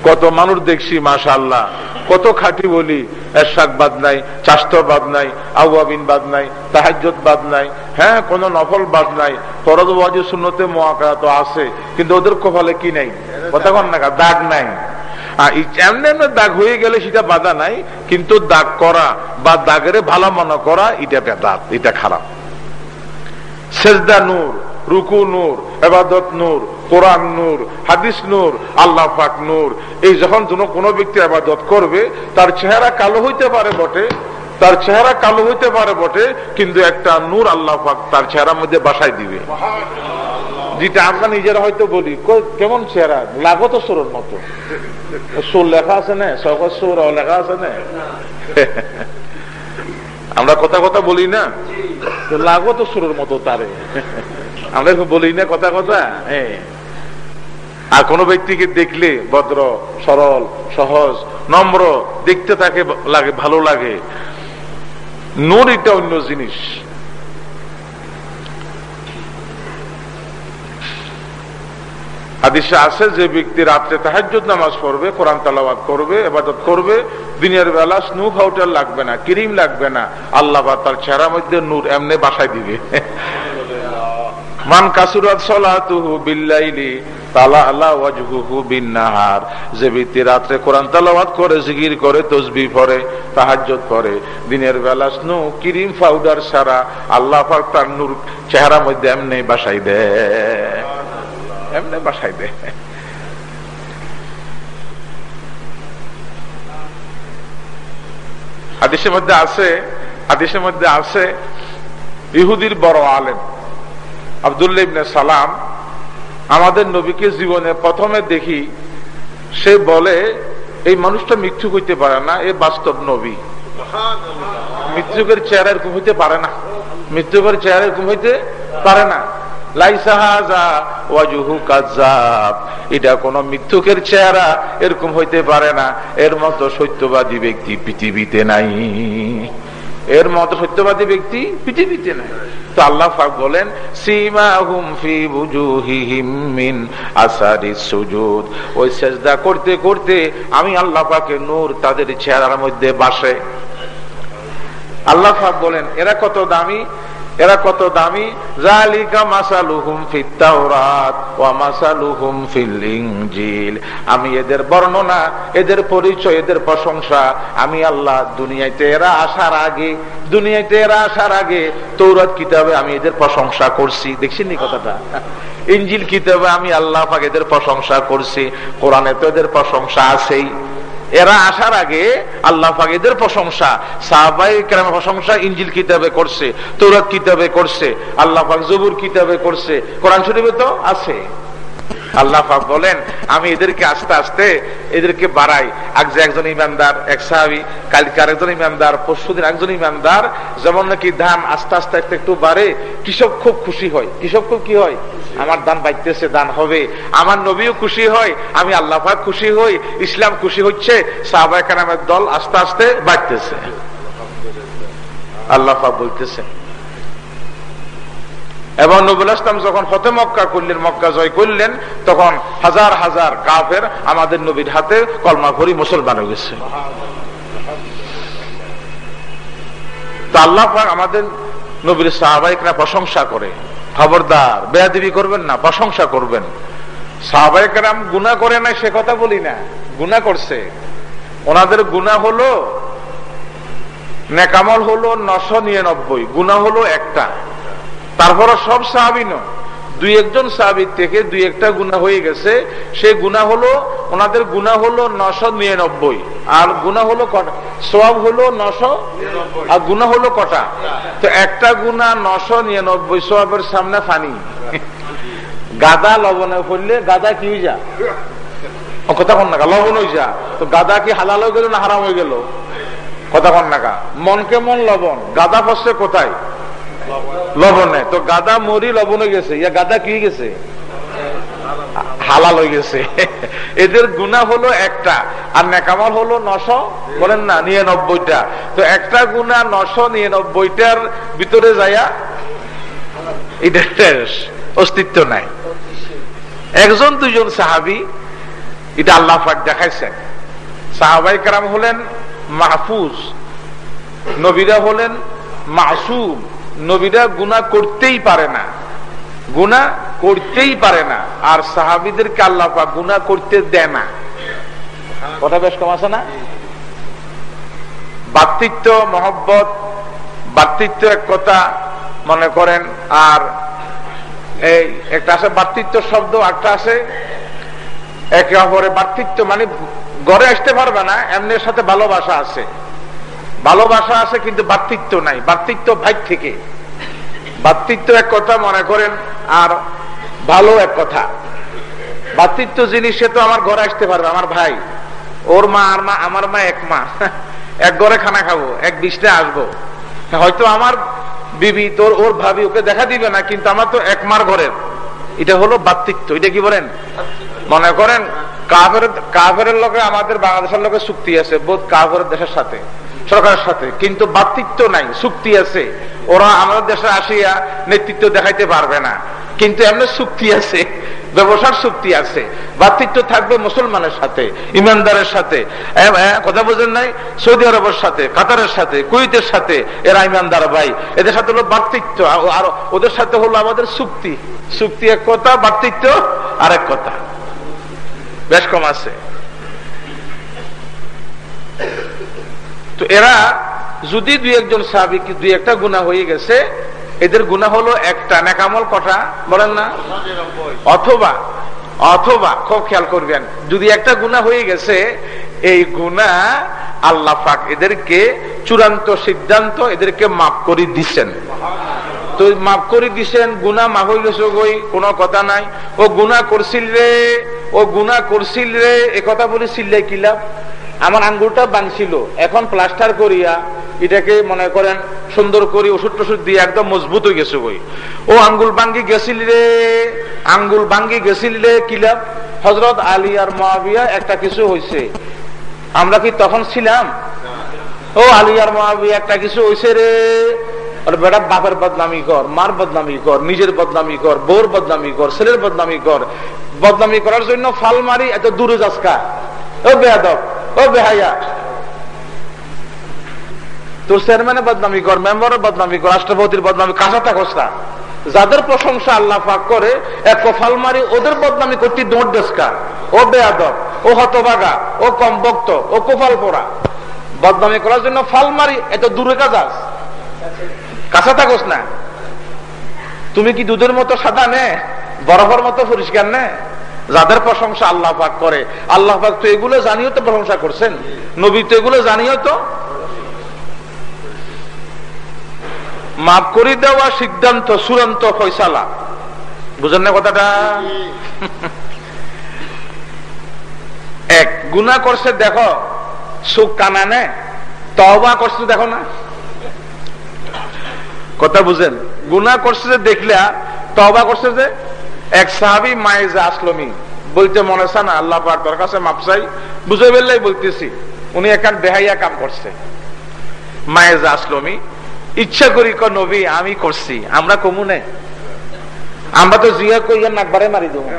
কত মানুষ দেখছি মাশাল্লাহ কত খাটি বলি এরশাক বাদ নাই, চাস্তর বাদ নাই, আউয়াবিন বাদ নাই তাহাজ্জত বাদ নাই হ্যাঁ কোন নফল বাদ নাই। ফরজ ওয়াজি শূন্যতে মোয়াকা তো আছে, কিন্তু ওদের কপালে কি নাই? কথা কন না দাগ নাই। এমনি দাগ হয়ে গেলে সেটা বাধা নাই, কিন্তু দাগ করা বা দাগের ভালো মনে করা, এটা বেদাত, এটা খারাপ। সেজদা নূর, রুকু নূর, এবাদত নূর, কোরআন নূর, হাদিস নূর, আল্লাহ পাক নূর। এই যখন কোনো ব্যক্তি আবাদত করবে, তার চেহারা কালো হইতে পারে বটে, তার চেহারা কালো হইতে পারে বটে, কিন্তু একটা নূর আল্লাহ পাক তার চেহারার মধ্যে বাসায় দিবে। যেটা আমরা নিজেরা হয়তো বলি কেমন চেহারা? লাগত সুরের মতো। সুর লেখা আছে না? সকল সুর লেখা আছে না? আমরা কথা কথা বলি না। লাগো তো সুরের মতো তারে। আমরা বলি না কথা কথা। হ্যাঁ। আর কোনো ব্যক্তিকে দেখলে ভদ্র সরল সহজ নম্র দেখতে তাকে লাগে ভালো লাগে। নূর এটা অন্য জিনিস। হাদিসে আছে যে ব্যক্তি রাত্রে তাহাজ্জুদ নামাজ পড়বে, কোরআন তালাবাদ করবে এবাদত করবে, দিনের বেলা স্নু ফাউটার লাগবে না, ক্রিম লাগবে না, আল্লাহ তার চেহারার মধ্যে নূর এমনি বাসায় দিবে। মান কাসুরাত সলাতুহু বিল্লাইলি তালা আল্লাহ ওয়াজহুহু বিন্নাহার। যে ব্যক্তি রাত্রে কোরআন তালাওয়াত করে, জিকির করে, তসবি পড়ে, তাহাজ্জুদ পড়ে, দিনের বেলা স্নু ক্রিম পাউডার সারা আল্লাহ পাক তার নূর, চেহারা মধ্যে এমনি বাসাই দেয়। এমনি বাসাই দেয় হাদিসের মধ্যে আছে, হাদিসের মধ্যে আছে, ইহুদির বড় আলেম, আবদুল্লাহ ইবনে সালাম, আমাদের নবীকে জীবনে প্রথমে দেখি, সে বলে, এই মানুষটা মৃত্যু হইতে পারে না, এ বাস্তব নবী। মৃত্যুকের চেহারা এরকম হইতে পারে না। মৃত্যুকের চেহারা এরকম হইতে পারে না। এটা কোন মৃত্যুকের চেহারা, এরকম হইতে পারে না। এর মতো সত্যবাদী ব্যক্তি পৃথিবীতে নাই। এর মতো সত্যবাদী ব্যক্তি পৃথিবীতে নাই। তো আল্লাহ বলেন সীমা আসারি সুজুদ। ওই সেজদা করতে করতে আমি আল্লাহ নূর তাদের চেহারার মধ্যে বাসে। আল্লাহ বলেন, এরা কত দামি এরা কত দামি? আমি এদের বর্ণনা, এদের পরিচয়, এদের প্রশংসা, আমি আল্লাহ দুনিয়াতে এরা আসার আগে, দুনিয়াতে এরা আসার আগে তৌরাত কিতাবে আমি এদের প্রশংসা করছি। দেখছেন নি কথাটা? ইঞ্জিল কিতাবে আমি আল্লাহ এদের প্রশংসা করছি, কোরআনে তো এদের প্রশংসা আছেই। এরা আসার আগে আল্লাহ এদের প্রশংসা সাহাবাই কেরামের প্রশংসা ইঞ্জিল কিতাবে করছে, তৌরাত কিতাবে করছে, আল্লাহ ফাগ জবুর কিতাবে করছে। কোরআন শরীফে তো আছে। আল্লাহ বলেন, আমি এদেরকে আস্তে আস্তে এদেরকে বাড়াই। আজ একজন ইমানদার, এক সাহাবি, কালকে আরেকজন ইমানদার, পরশু দিন একজন ইমানদার, যেমন নাকি ধান আস্তে আস্তে একটু একটু বাড়ে, কৃষক খুব খুশি হয়। কৃষক খুব কি হয়? আমার দান বাইতেছে দান হবে। আমার নবীও খুশি হয়, আমি আল্লাহ খুশি হই, ইসলাম খুশি হচ্ছে, সাহবায় কালামের দল আস্তে আস্তে বাড়তেছে আল্লাহ বলতেছে এবং নবুল আসলাম যখন ফতে মক্কা করলেন, মক্কা জয় করলেন, তখন হাজার হাজার কাফের আমাদের নবীর হাতে কলমা ভরি মুসলমান হয়ে গেছে। আল্লাহ আমাদের নবীর সাহাবাহিকরা প্রশংসা করে। খবরদার, বেয়াদিবি করবেন না, প্রশংসা করবেন। সাহাবাহিকরাম গুণা করে নাই, সে কথা বলি না গুণা করছে। ওনাদের গুণা হলো, নেকামল হলো নশো নিরানব্বই গুণা হলো একটা। তারপরে সব সাহাবি নয়। দুই একজন সাহাবির থেকে দুই একটা গুণা হয়ে গেছে। সে গুণা হলো ওনাদের গুণা হলো নশো নিরানব্বই। আর গুণা হলো কটা? সব হলো নশো আর গুণা হলো কটা? তো একটা গুণা নশো নিরানব্বই সবের সামনে ফানি। গাদা লবণে পড়লে গাদা কি যা কথা কন নাকা লবণ হয়ে যা তো গাদা কি হালাল হয়ে গেল না হারাম হয়ে গেল? কথা কন নাকা মনকে মন লবণ। গাদা ফসছে কোথায়? লবণে। তো গাদা মরি লবণে গেছে। ইয়া গাদা কি গেছে? হালাল হয়ে গেছে। এদের গুণা হলো একটা। আর নেকামাল হলো নশো। বলেন না, নিরানব্বইটা। তো একটা গুণা নশো, নিরানব্বইটার ভিতরে যায়া এটা অস্তিত্ব নাই। একজন দুজন সাহাবি, এটা আল্লাহ পাক দেখাইছেন। সাহাবাই কারাম হলেন মাহফুজ। নবীরা হলেন মাসুম। নবীরা গুণা করতেই পারে না। গুণা করতেই পারে না। আর সাহাবিদেরকে আল্লাহ গুণা করতে দেয় না। কথা বেশ কম আছে না? বাতৃত্ব মহব্বত বাতৃত্ব এক কথা মনে করেন, আর এই একটা আছে বাতৃত্ব শব্দ একটা আছে একে অপরে বাতৃত্ব মানে গড়ে আসতে পারবে না এমনের সাথে ভালোবাসা আছে। ভালোবাসা আছে, কিন্তু বাতৃত্ব নাই। বাতৃত্ব ভাই থেকে। বাতৃত্ব এক কথা মনে করেন, আর ভালো এক কথা। বাতৃত্ব জিনিসে তো আমার ঘরে আসতে পারবে, আমার ভাই। ওর মা আর মা, আমার মা এক মা। এক ঘরে খানা খাব, এক বিশটা আসব। হয়তো আমার বিবি, তোর, ওর ভাবি ওকে দেখা দিবে না, কিন্তু আমার তো এক মার ঘরের। এটা হলো বাতৃত্ব, এটা কি বলেন? মনে করেন কাভের কাভের লোকে আমাদের, বাংলাদেশের লোকের চুক্তি আছে, বোধ কাভের দেশের সাথে। সরকারের সাথে, কিন্তু বাতৃত্ব নাই, চুক্তি আছে। ওরা আমাদের দেশে আসিয়া নেতৃত্ব দেখাইতে পারবে না। কিন্তু এমনি চুক্তি আছে, ব্যবসার চুক্তি আছে। বাতৃত্ব থাকবে মুসলমানের সাথে, ইমানদারের সাথে। কথা বোঝেন নাই? সৌদি আরবের সাথে, কাতারের সাথে কুইতের সাথে এরা ইমানদার ভাই। এদের সাথে হলো বাতৃত্ব আর ওদের সাথে হলো আমাদের চুক্তি। চুক্তি এক কথা, বাতৃত্ব আরেক কথা। বেশ কম আছে। তো এরা যদি দুই একজন সাহাবি দুই একটা গুণা হয়ে গেছে, এদের গুণা হলো একটা, নাকামল কটা? বলেন না? অথবা অথবা, খুব খেয়াল করবেন, যদি একটা গুণা হয়ে গেছে, এই গুণা আল্লাহ পাক এদেরকে চূড়ান্ত সিদ্ধান্ত এদেরকে মাফ করে দিচ্ছেন তো মাফ করে দিছেন গুনা মাফ হয়ে গেছে গই কোনো কথা নাই। ও গুনা করছিল রে, ও গুনা করছিল রে, এ কথা বলে চিল্লাই কিলাম আমার আঙ্গুলটা বাংছিল এখন প্লাস্টার করিয়া এটাকে মনে করেন সুন্দর করে, ওষুধ টষুধ দিয়ে একদম মজবুত হয়ে গেছে বই। ও আঙ্গুল ভাঙ্গি গেছিল রে, আঙ্গুল ভাঙ্গি গেছিল রে কিলাম হজরত আলী আর মহাবিয়া একটা কিছু হয়েছে আমরা কি তখন ছিলাম? ও আলী আর মহাবিয়া একটা কিছু হয়েছে রে। বেটা, বাপের বদনামি কর, মার বদনামি কর, নিজের বদনামি কর বোর বদনামি কর, ছেলের বদনামি কর। বদনামি করার জন্য ফাল মারি এত দূরে যাসকা ও বেয়াদব। রাষ্ট্রপতির বদনামি কাঁচা থাকস যাদের প্রশংসা আল্লাহ পাক করে, এক কফাল মারি, ওদের বদনামি করতে দৌড় দেশকা। ও বেয়াদব, ও হতবাগা ও কম বক্ত ও কোফাল পোড়া। বদনামি করার জন্য ফাল মারি, এত দূরে কাজাস কাঁচা থাকস না। তুমি কি দুধের মতো সাদা নে, বরফের মতো পরিষ্কার নে? যাদের প্রশংসা আল্লাহ পাক করে, আল্লাহ পাক তো এগুলো জানিও তো প্রশংসা করছেন। নবী তো এগুলো জানিও তো। দেওয়া সিদ্ধান্ত, চূড়ান্ত ফয়সালা। বুঝেন না কথাটা? এক গুণা করছে, দেখো, সুখ কানা নে তবা করছে, দেখো না। কথা বুঝেন। গুণা করছে যে দেখলা তবা করছে যে এক সাহাবি মায়েজা আসলমি, বলতে মনে আছে না, আল্লাহ পাক তোর কাছে মাপসাই বুঝে ফেললেই বলতেছি, উনি একান বেহাইয়া কাম করছে। মায়েজা আসলমি, ইচ্ছা করি ক নবী, আমি করছি, আমরা কমুনে আমরা তো জিয়া কইয়া নাকবারে মারি দেবো।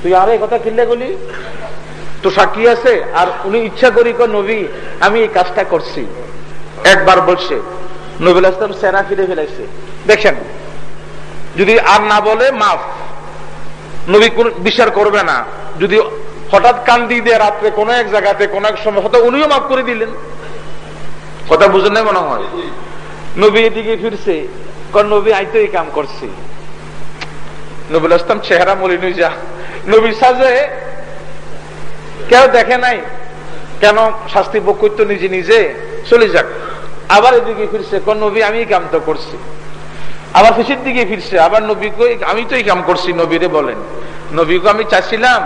তুই আর কথা কিনলে গলি? তো সাক্ষী আছে, আর উনি ইচ্ছা করি ক নবী, আমি এই কাজটা করছি। একবার বলছে নবীল আসলাম সেরা ফিরে ফেলেছে দেখেন যদি আর না বলে, মাফ। নবী কোন বিচার করবে না। যদি হঠাৎ কান্দি দিয়ে রাত্রে কোন এক জায়গাতে, কোন এক সময়, হয়তো উনিও মাফ করে দিলেন। কথা বুঝেন না মনে হয়? নবী এদিকে ফিরছে কারণ নবী আইতো এই কাম করছে। নবীল আসলাম চেহারা মলিন যা। নবীর সাজে কেউ দেখে নাই। কেন শাস্তি ভোগ নিজে নিজে? চলে যাক। আবার এদিকে ফিরছে কোন নবী, আমি কাম তো করছি। আবার ফিসের দিকে ফিরছে আবার নবীকে আমি তো এই কাম করছি নবীরে বলেন। নবীকে আমি চাচ্ছিলাম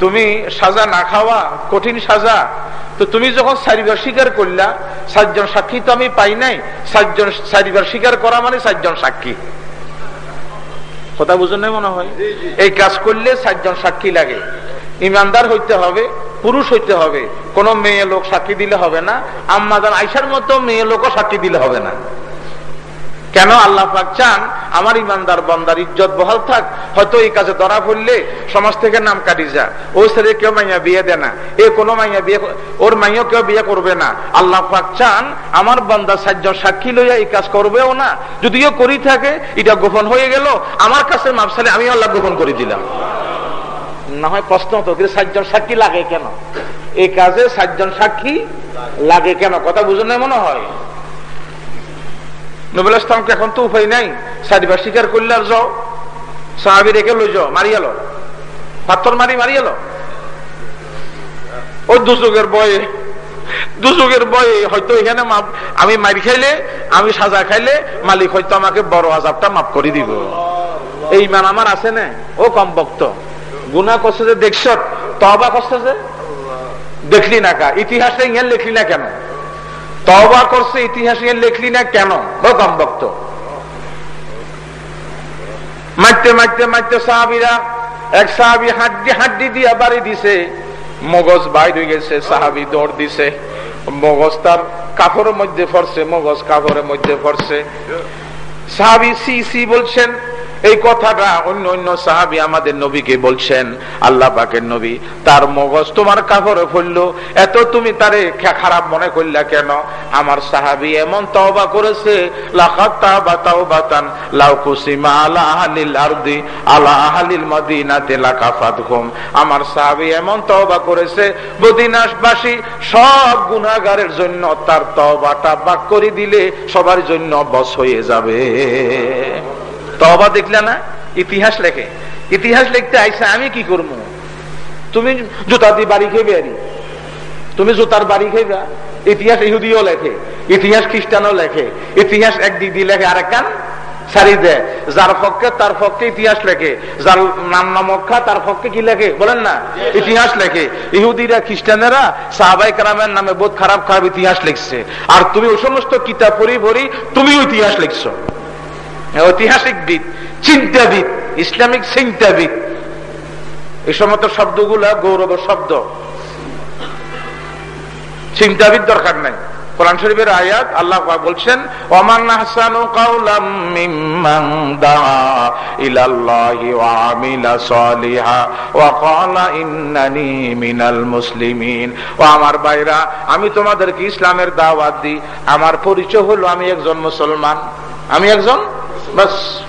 তুমি সাজা না খাওয়া কঠিন সাজা। তো তুমি যখন চারিবার স্বীকার করলা সাতজন সাক্ষী তো আমি পাই নাই সাতজন চারিবার স্বীকার করা মানে সাতজন সাক্ষী। কথা বুঝুন নাই মনে হয়? এই কাজ করলে সাতজন সাক্ষী লাগে। ইমানদার হইতে হবে পুরুষ হইতে হবে। কোন মেয়ে লোক সাক্ষী দিলে হবে না আম্মাদান আইসার মতো মেয়ে লোকও সাক্ষী দিলে হবে না। কেন আল্লাহ পাক চান? আমার ইমানদার বন্দার ইজ্জত বহাল থাক। হয়তো এই কাজে ধরা পড়লে সমাজ থেকে নাম কাটি যা। ও ছেলে কেউ মাইয়া বিয়ে দে না। এ কোনো মাইয়া বিয়ে ওর মাইয়া কেউ বিয়ে করবে না। আল্লাহ পাক চান আমার বন্দা সাতজন সাক্ষী লইয়া এই কাজ করবেও না। যদিও করি থাকে, এটা গোপন হয়ে গেল। আমার কাছে মাপসালে আমি আল্লাহ গোপন করে দিলাম। না হয় প্রশ্ন হতো কিন্তু সাতজন সাক্ষী লাগে কেন? এই কাজে সাতজন সাক্ষী লাগে কেন? কথা বুঝে নেই মনে হয়? নবুল ইসলামকে এখন তো উপায় নাই। সারিবার স্বীকার করলে আর যাও। সাহাবি রেখে লই যাও মারিয়ালো পাথর মারি মারিয়ালো ওই দুচকের বয়ে দুচকের বয়ে হয়তো এখানে আমি মারি খাইলে, আমি সাজা খাইলে, মালিক হয়তো আমাকে বড় আজাবটা মাফ করে দিব। এই মান আমার আছে না? ও কম বক্ত গুনা করছে যে দেখছ তবা করছে যে? দেখলি না কা? ইতিহাসে ইহার লেখলি না কেন? তবা করছে, ইতিহাসে লেখলি না কেন? কম বক্ত মারতে মারতে মারতে সাহাবিরা, এক সাহাবি হাড্ডি হাড্ডি দিয়া বাড়ি দিছে। মগজ বাইর গেছে, সাহাবি দৌড় দিছে। মগজ তার কাপড়ের মধ্যে পড়ছে মগজ কাপড়ের মধ্যে পড়ছে সাহাবি সি সি বলছেন এই কথাটা অন্য অন্য সাহাবি আমাদের নবীকে বলছেন, আল্লাহ পাকের নবী, তার মগজ তোমার কাপড়ে ফললো, এত তুমি তারে খারাপ মনে করলা কেন? আমার সাহাবি এমন তওবা করেছে আমার সাহাবি এমন তওবা করেছে বদিনাসবাসী সব গুনাগারের জন্য তার তওবাটা বাক করে দিলে সবার জন্য বস হয়ে যাবে। তবা দেখলে না? ইতিহাস লেখে। ইতিহাস লিখতে আইসা আমি কি করব তুমি জুতা দিয়ে বাড়ি খেয়ে আরি তুমি জুতার বাড়ি খেয়ে ইতিহাস ইহুদিও লেখে, ইতিহাস খ্রিস্টানও লেখে, ইতিহাস এক দিদি লেখে আর কান সারি দেয়। যার পক্ষে তার পক্ষে ইতিহাস লেখে, যার নাম নামক্ষা তার পক্ষে কি লেখে? বলেন না, ইতিহাস লেখে। ইহুদিরা, খ্রিস্টানেরা সাহাবাই কালামের নামে বহুত খারাপ খারাপ ইতিহাস লিখছে। আর তুমি ওই সমস্ত কিতাব পড়ি পড়ি তুমিও ইতিহাস লিখছো। ঐতিহাসিকবিদ চিন্তাবিদ ইসলামিক চিন্তাবিদ এই সমস্ত শব্দগুলা গৌরব শব্দ। চিন্তাবিদ দরকার নাই। কোরআন শরীফের আয়াত আল্লাহ বলছেন আমার ভাইরা, আমি তোমাদেরকে ইসলামের দাওয়াত দিই। আমার পরিচয় হলো আমি একজন মুসলমান। আমি একজন বাস।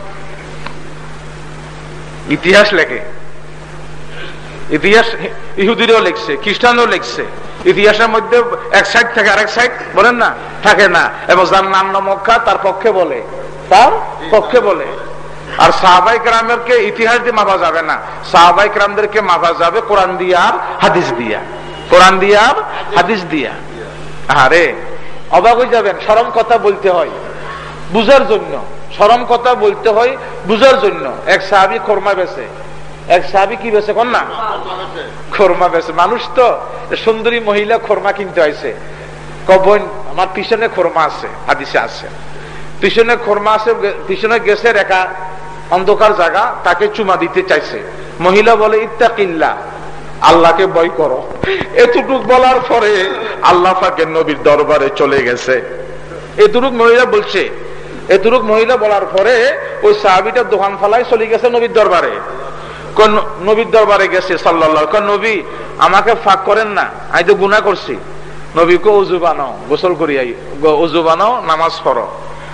ইতিহাস লেখে। ইতিহাস ইহুদিরও লিখছে, খ্রিস্টানও লিখছে। ইতিহাসের মধ্যে এক সাইড থাকে আরেক সাইড, বলেন না? থাকে না। এবং যার নাম নমক্ষা তার পক্ষে বলে। তার পক্ষে বলে। আর সাহাবাই গ্রামেরকে ইতিহাস দিয়ে মাফা যাবে না। সাহাবাই গ্রামদেরকে মাফা যাবে কোরআন দিয়া আর হাদিস দিয়া। কোরআন দিয়া আর হাদিস দিয়া। আরে অবাক হয়ে যাবেন সরম কথা বলতে হয়। বুঝার জন্য। সরম কথা বলতে হয় বুঝার জন্য। এক সাহাবি খরমা বেছে। এক সাহাবি কি বেছে কন না খরমা বেছে। মানুষ তো সুন্দরী মহিলা খরমা কিনতে হয়েছে কবন, আমার পিছনে খরমা আছে, হাদিসে আছে। পিছনে খরমা আছে পিছনে গেছে রেখা, অন্ধকার জায়গা, তাকে চুমা দিতে চাইছে। মহিলা বলে, ইত্তাকিল্লা, আল্লাহকে বই করো। এতটুক বলার পরে আল্লাহ ফাঁকে নবীর দরবারে চলে গেছে। এতটুক মহিলা বলছে এতটুক মহিলা বলার পরে ওই সাহাবিটা দোকান ফালায় চলে গেছে নবীর দরবারে। নবীর দরবারে গেছে সাল্লাহ নবী আমাকে ফাঁক করেন না আমি তো গুণা করছি। নবীকে উজু বানাও গোসল করি উজু বানাও নামাজ পড়ো।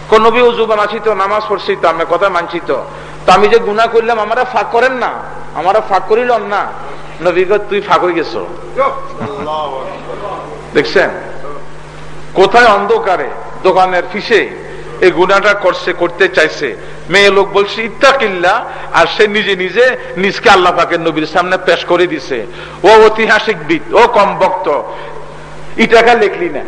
কোন নবী উজু বানাচ্ছি তো নামাজ পড়ছি তো আমি কথা মানছি তো তো আমি যে গুণা করলাম আমারা ফাঁক করেন না আমারা ফাঁক করিল না। নবীকে তুই ফাঁক হয়ে গেছো। দেখছেন? কোথায় অন্ধকারে দোকানের ফিসে এই গুণাটা করছে, করতে চাইছে। মেয়ে লোক বলছে ইত্তাকিল্লা আর সে নিজে নিজে নিজকে আল্লাহ পাকের নবীর সামনে পেশ করে দিছে। ও ঐতিহাসিক বিদ ও কম বক্ত ইটাকা লেখলি না।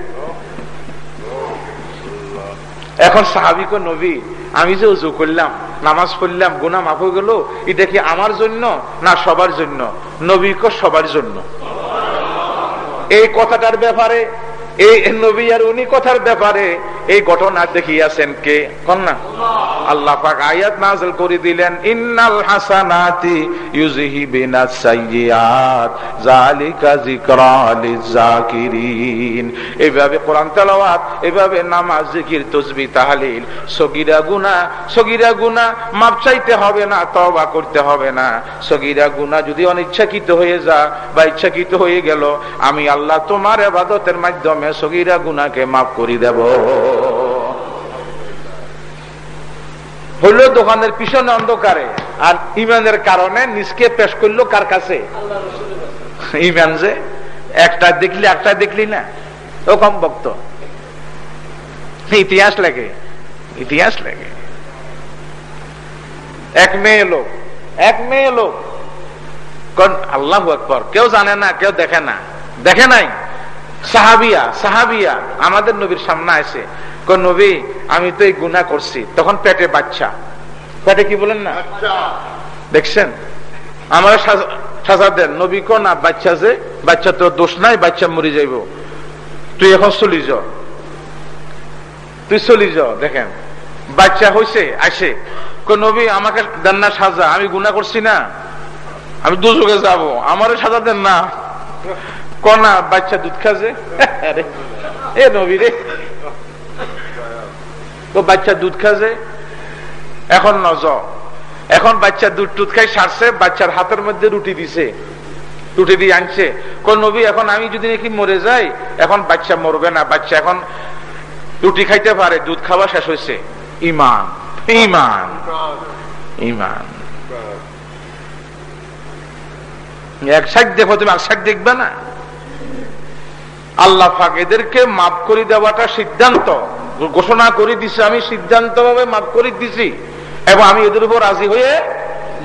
এখন সাহাবিক নবী, আমি যে উজু করলাম, নামাজ পড়লাম গুনা মাফ হয়ে গেল, এটা কি আমার জন্য না সবার জন্য? নবীক সবার জন্য। এই কথাটার ব্যাপারে এই নবী আর উনি কথার ব্যাপারে এই ঘটনা দেখিয়াছেন কে? কন্যা। আল্লাহ পাক আয়াত নাজল করে দিলেন, ইন্নাল হাসানাতি ইউযহিবিনা সাইয়্যাত, যালিকা যিকরা লিযাকিরিন এইভাবে কোরআন তেলাওয়াত এইভাবে নামাজ, জিকির তাসবিহ তাহলিল, সগীরা গুনাহ সগীরা গুনাহ মাপ চাইতে হবে না, তওবা করতে হবে না। সগীরা গুনাহ যদি অনিচ্ছাকৃত হয়ে যা বা ইচ্ছাকৃত হয়ে গেল, আমি আল্লাহ তোমার ইবাদতের মাধ্যমে সগীরা গুনাহকে মাফ করে দেব। হইল দোকানের পিছনে অন্ধকারে, আর ইমানের কারণে নিজকে পেশ করল কার কাছে? ইমান যে একটা দেখলি একটা দেখলি না। ও কম ভক্ত। ইতিহাস লেগে ইতিহাস লেগে এক মেয়ে লোক, এক মেয়ে লোক। আল্লাহ আকবর, কেউ জানে না, কেউ দেখে না। দেখে নাই? সাহাবিয়া সাহাবিয়া আমাদের নবীর সামনে আছে নবী আমি তো এই গুণা করছি। তখন পেটে বাচ্চা। পেটে কি বলেন না? দেখছেন? আমার সাজা দেন। নবী কো না বাচ্চা যে বাচ্চা তো দোষ নাই বাচ্চা মরি যাইব। তুই এখন চলি যা। তুই চলি যা দেখেন। বাচ্চা হয়েছে আসে। নবী আমাকে দেন না সাজা। আমি গুণা করছি না। আমি দুযোগে যাব। আমারও সাজা দেন না। কনা বাচ্চা দুধ খাজে এ নবী রে। তো বাচ্চা দুধ খাজে এখন নজ এখন বাচ্চা দুধ টুধ খাই সারছে, বাচ্চার হাতের মধ্যে রুটি দিছে। রুটি দিয়ে আনছে। কোন নবী, এখন আমি যদি নাকি মরে যাই, এখন বাচ্চা মরবে না। বাচ্চা এখন রুটি খাইতে পারে, দুধ খাওয়া শেষ হয়েছে ইমান ইমান ইমান। এক সাইড দেখো তুমি এক সাইড দেখবে না? আল্লাহ ফাঁক এদেরকে মাফ করে দেওয়াটা সিদ্ধান্ত। ঘোষণা করে দিছে, আমি সিদ্ধান্ত ভাবে মাফ করে দিছি। এবং আমি এদের উপর রাজি হয়ে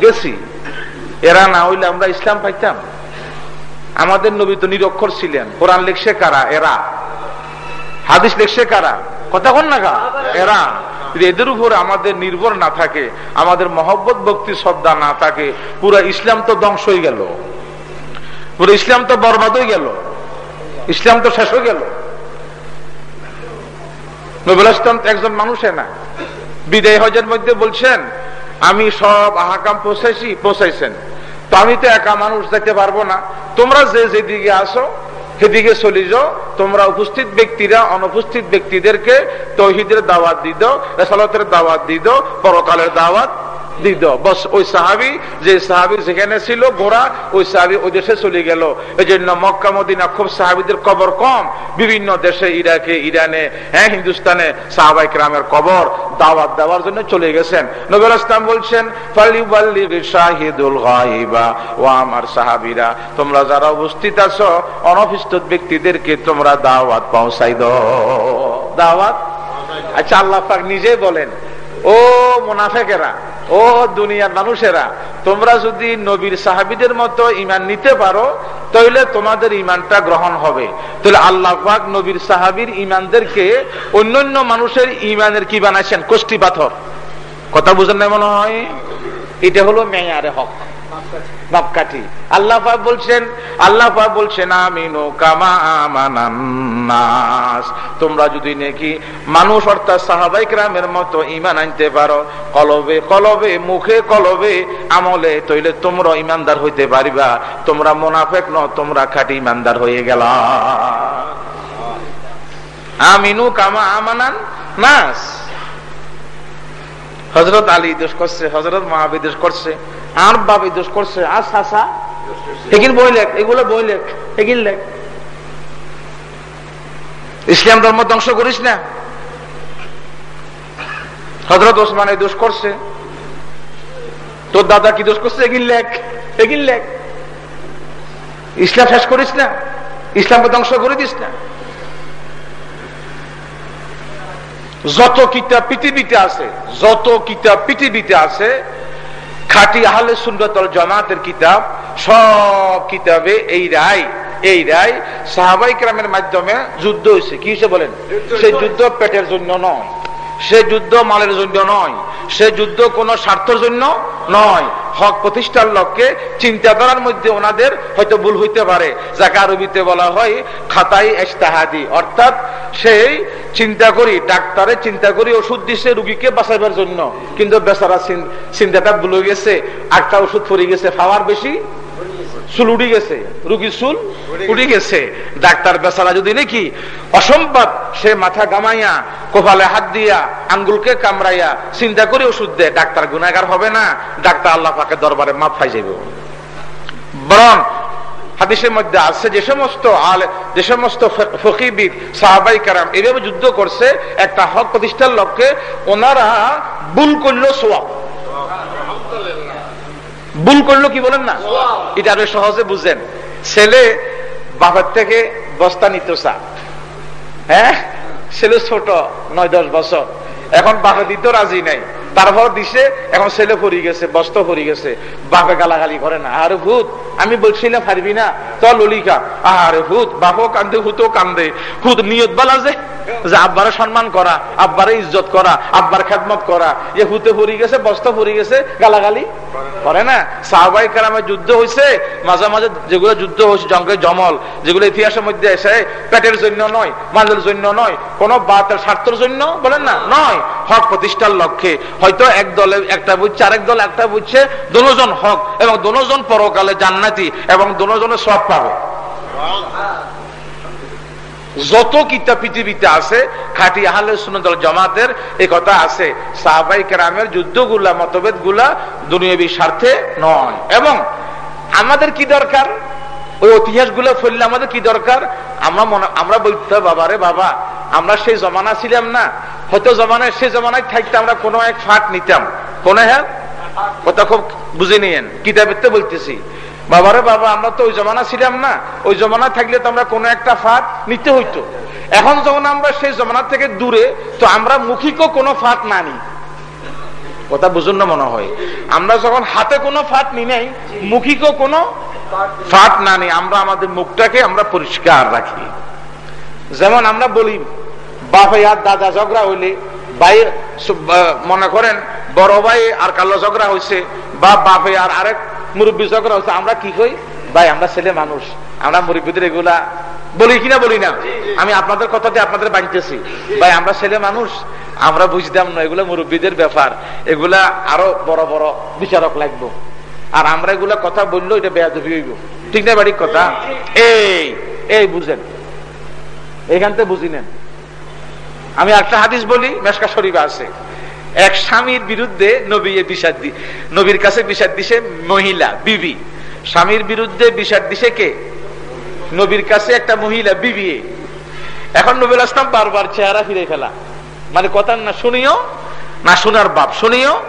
গেছি। এরা না হইলে আমরা ইসলাম পাইতাম। আমাদের নবী তো নিরক্ষর ছিলেন। কোরআন লিখছে কারা? এরা। হাদিস লেখছে কারা? কথা কন না এরা। এদের উপরে আমাদের নির্ভর না থাকে, আমাদের মহব্বত, ভক্তি, শ্রদ্ধা না থাকে, পুরো ইসলাম তো ধ্বংস হয়ে গেল। পুরো ইসলাম তো বরবাদ হয়ে গেল। ইসলাম তো শেষ হয়ে গেল। নবুল ইসলাম একজন মানুষে না। বিদায় হজের মধ্যে বলছেন, আমি সব আহাকাম পৌঁছাইছি, পৌঁছাইছেন। তো আমি তো একা মানুষ যেতে পারব না। তোমরা যে যেদিকে আসো, সেদিকে চলে যাও। তোমরা উপস্থিত ব্যক্তিরা, অনুপস্থিত ব্যক্তিদেরকে তহিদের দাওয়াত দিদ রেসালতের দাওয়াত দিদ পরকালের দাওয়াত হ্যাঁ হিন্দুস্তানে সাহাবাই কবর দাওয়াত দেওয়ার জন্য চলে গেছেন। নবুল ইসলাম বলছেন আমার সাহাবিরা, তোমরা যারা উপস্থিত আছো অনভিস্থিত ব্যক্তিদেরকে তোমরা দাওয়াত পৌঁছাই দাও। দাওয়াত? আচ্ছা আল্লাহ পাক নিজে বলেন ও মুনাফেকেরা, ও দুনিয়ার মানুষেরা, তোমরা যদি নবীর সাহাবিদের মতো ইমান নিতে পারো তাহলে তোমাদের ইমানটা গ্রহণ হবে। তাহলে আল্লাহ নবীর সাহাবির ইমানদেরকে অন্যান্য মানুষের ইমানের কি বানাইছেন? কোষ্টি পাথর। কথা বুঝেন না মনে হয়? এটা হলো মেয়ারে হক। মাপকাঠি আল্লাহ বলছেন আল্লাহ বলছেন, আমিনু কামা আমানান্নাস। তোমরা যদি নাকি মানুষ অর্থাৎ সাহাবাই গ্রামের মতো ইমান আনতে পারো, কলবে কলবে, মুখে কলবে, আমলে, তৈলে তোমরা ইমানদার হইতে পারিবা। তোমরা মোনাফেক ন তোমরা খাটি ইমানদার হয়ে গেল। আমিনু কামা আমানান নাস হজরত আলী দোষ করছে হজরত মহাবী দোষ করছে। আর বাবি দোষ করছে, আর শাসা এগিন বই লেখ, এগুলো বই লেখ, এগিন লেখ। ইসলাম ধর্ম ধ্বংস করিস না। হজরত ওসমান এই দোষ করছে। তোর দাদা কি দোষ করছে? এগিন লেখ এগিন লেখ। ইসলাম শেষ করিস না। ইসলামকে ধ্বংস করে দিস না। যত কিতাব পৃথিবীতে আছে, যত কিতাব পৃথিবীতে আছে খাটি আহলে সুন্দর জমাতের কিতাব সব কিতাবে এই রায় এই রায় সাহাবাই গ্রামের মাধ্যমে যুদ্ধ হয়েছে। কি হয়েছে বলেন? সেই যুদ্ধ পেটের জন্য নয়। সে যুদ্ধ মালের জন্য নয়। সে যুদ্ধ কোন স্বার্থের জন্য নয়। হক প্রতিষ্ঠার লক্ষ্যে চিন্তাধারার মধ্যে ওনাদের হয়তো ভুল হইতে পারে। যাকে আরবিতে বলা হয় খাতাই এস্তাহাদি অর্থাৎ সেই চিন্তা করি, ডাক্তারে চিন্তা করি ওষুধ দিছে রুগীকে বাঁচাইবার জন্য। কিন্তু বেচারা চিন্তাটা ভুলে গেছে একটা ওষুধ পরে গেছে খাওয়ার বেশি। চুল উঠে গেছে। রুগীর চুল উঠে গেছে। ডাক্তার বেচারা যদি নাকি অসম্ভব, সে মাথা গামাইয়া কপালে হাত দিয়া, আঙ্গুলকে কামড়াইয়া, চিন্তা করে ওষুধ দেয়, ডাক্তার গুনাগার হবে না, ডাক্তার আল্লাহ পাকে দরবারে মাপ খাই যাবে বরং হাদিসের মধ্যে আছে, যে সমস্ত আল, যে সমস্ত ফকিবিদ সাহাবাই কারাম, এভাবে যুদ্ধ করছে, একটা হক প্রতিষ্ঠার লক্ষ্যে ওনারা ভুল করল সোয়াব ভুল করল কি বলেন না? এটা আরও সহজে বুঝেন ছেলে বাবার থেকে বস্তা নিত চা। হ্যাঁ? ছেলে ছোট, নয়, দশ বছর। এখন বাপে দিত রাজি নাই। তারপর দিছে, এখন ছেলে পরি গেছে, বস্ত পরি গেছে। বাপে গালাগালি করে না। আর ভূত, আমি বলছি না পারবি না। তো ললিকা। আর ভূত, বাপও কান্দে হুতো কান্দে। হুত নিয়ত বলা যে। আব্বারে সম্মান করা, আব্বারে ইজ্জত করা, আব্বার খেদমত করা। যে হুতে পরি গেছে, বস্ত পরি গেছে, গালাগালি? করে না। সাহবাই কালামে যুদ্ধ হয়েছে মাঝে মাঝে যেগুলো যুদ্ধ হয়েছে জঙ্গে জমল, যেগুলো ইতিহাসের মধ্যে এসে পেটের জন্য নয়, মাঝের জন্য নয়, কোন বাতের স্বার্থের জন্য বলেন না, নয়। হক প্রতিষ্ঠার লক্ষ্যে। হয়তো এক দলে একটা বুঝছে, আরেক দল একটা বুঝছে, দুজন হক এবং দুজন পরকালে জান্নাতি এবং দুজনের সব পাবে। যত কিতাব পৃথিবীতে আছে, খাটি আহলে সুনদল জমাতের এই কথা আছে। সাহাবাই কেরামের যুদ্ধগুলা মতভেদগুলা দুনিয়াবী স্বার্থে নয়। এবং আমাদের কি দরকার? ওই ইতিহাসগুলো ফেললে আমাদের কি দরকার? আমরা মনে, আমরা বলতে বাবারে বাবা, আমরা সেই জমানা ছিলাম না। হয়তো জমানায়, সেই জমানায় থাকতে আমরা কোনো এক ফাট নিতাম। কোন হ্যাঁ? কথা খুব বুঝে নিয়েন। কিতাবের তো বলতেছি। বাবারে বাবা, আমরা তো ওই জমানা ছিলাম না। ওই জমানা থাকলে তো আমরা কোনো একটা ফাট নিতে হইতো। এখন যখন আমরা সেই জমানা থেকে দূরে, তো আমরা মুখিকও কোনো ফাট না নি। কথা বুঝুন না মনে হয়। আমরা যখন হাতে কোনো ফাট নি নাই, মুখিকও কোনো ফাট না নি। আমরা আমাদের মুখটাকে আমরা পরিষ্কার রাখি। যেমন আমরা বলি, বাপে আর দাদা ঝগড়া হইলে, ভাই মনে করেন, বড় ভাই আর কালো ঝগড়া হয়েছে বা বাপে আর আরেক মুরব্বী ঝগড়া হয়েছে আমরা কি কই? ভাই, আমরা ছেলে মানুষ। আমরা মুরব্বীদের এগুলা বলি কিনা বলি না। আমি আপনাদের কথাতে আপনাদের বাঁধতেছি ভাই, আমরা ছেলে মানুষ। আমরা বুঝতাম না, এগুলো মুরব্বীদের ব্যাপার। এগুলা আরও বড় বড় বিচারক লাগবো। আর আমরা এগুলা কথা বলল এটা বেয়াদবি হইব। ঠিক না বাড়ির কথা? এই এই বুঝেন। এখান থেকে বুঝি নেন। আমি একটা হাদিস বলি মেসকা শরীফ আছে। এক স্বামীর বিরুদ্ধে নবী বিষাদ দি নবীর কাছে বিষাদ দিছে মহিলা, বিবি। স্বামীর বিরুদ্ধে বিষাদ দিছে কে? নবীর কাছে একটা মহিলা, বিবি এখন নবীল আসলাম বারবার চেহারা ফিরে ফেলা। মানে কথা না শুনিও, না শোনার বাপ শুনিও।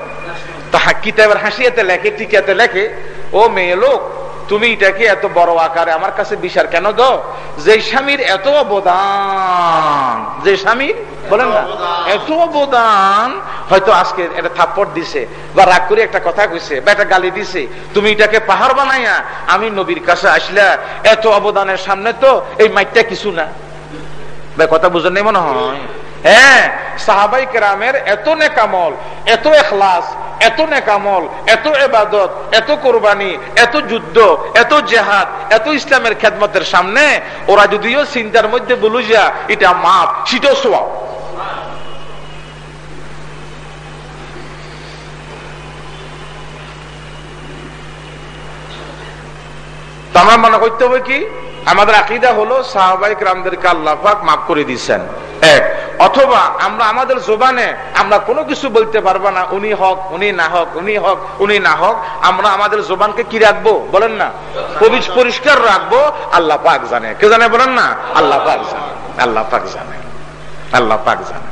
তাহা কিতাবের হাসিয়াতে লেখে টিকাতে লেখে, ও মেয়ে লোক তুমি এটাকে এত বড় আকারে আমার কাছে বিচার কেন দো যে স্বামীর এত অবদান, যে স্বামীর, বলেন না, এত অবদান, হয়তো আজকে এটা থাপ্পড় দিছে বা রাগ করে একটা কথা কইছে, বা একটা গালি দিছে, তুমি এটাকে পাহাড় বানাইয়া আমি নবীর কাছে আসলে, এত অবদানের সামনে তো এই মাইটটা কিছু না। কথা বুঝেন নেই মনে হয়? হ্যাঁ সাহাবাই কেরামের এত নেকামল এত এখলাস, এত নেকামল এত এবাদত, এত কোরবানি, এত যুদ্ধ, এত জেহাদ, এত ইসলামের খেদমতের সামনে, ওরা যদিও চিন্তার মধ্যে বলু যা এটা মাপ, সেটাও সোয়া আমরা মনে করতে হবে কি? আমাদের আকিদা হলো সাহাবাহিক রামদেরকে আল্লাহ মাফ করে দিচ্ছেন এক। অথবা আমরা আমাদের জোবানে আমরা কোনো কিছু বলতে পারব না, উনি হক, উনি না হক, উনি হক, উনি না হক, আমরা আমাদের জোবানকে কি রাখব? বলেন না। পরিষ্কার রাখব, আল্লাহ পাক জানে। কে জানে বলেন না? আল্লাহ পাক জানে। আল্লাহ পাক জানে। আল্লাহ পাক জানে।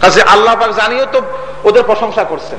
কাজে আল্লাহ পাক জানিও তো ওদের প্রশংসা করছেন।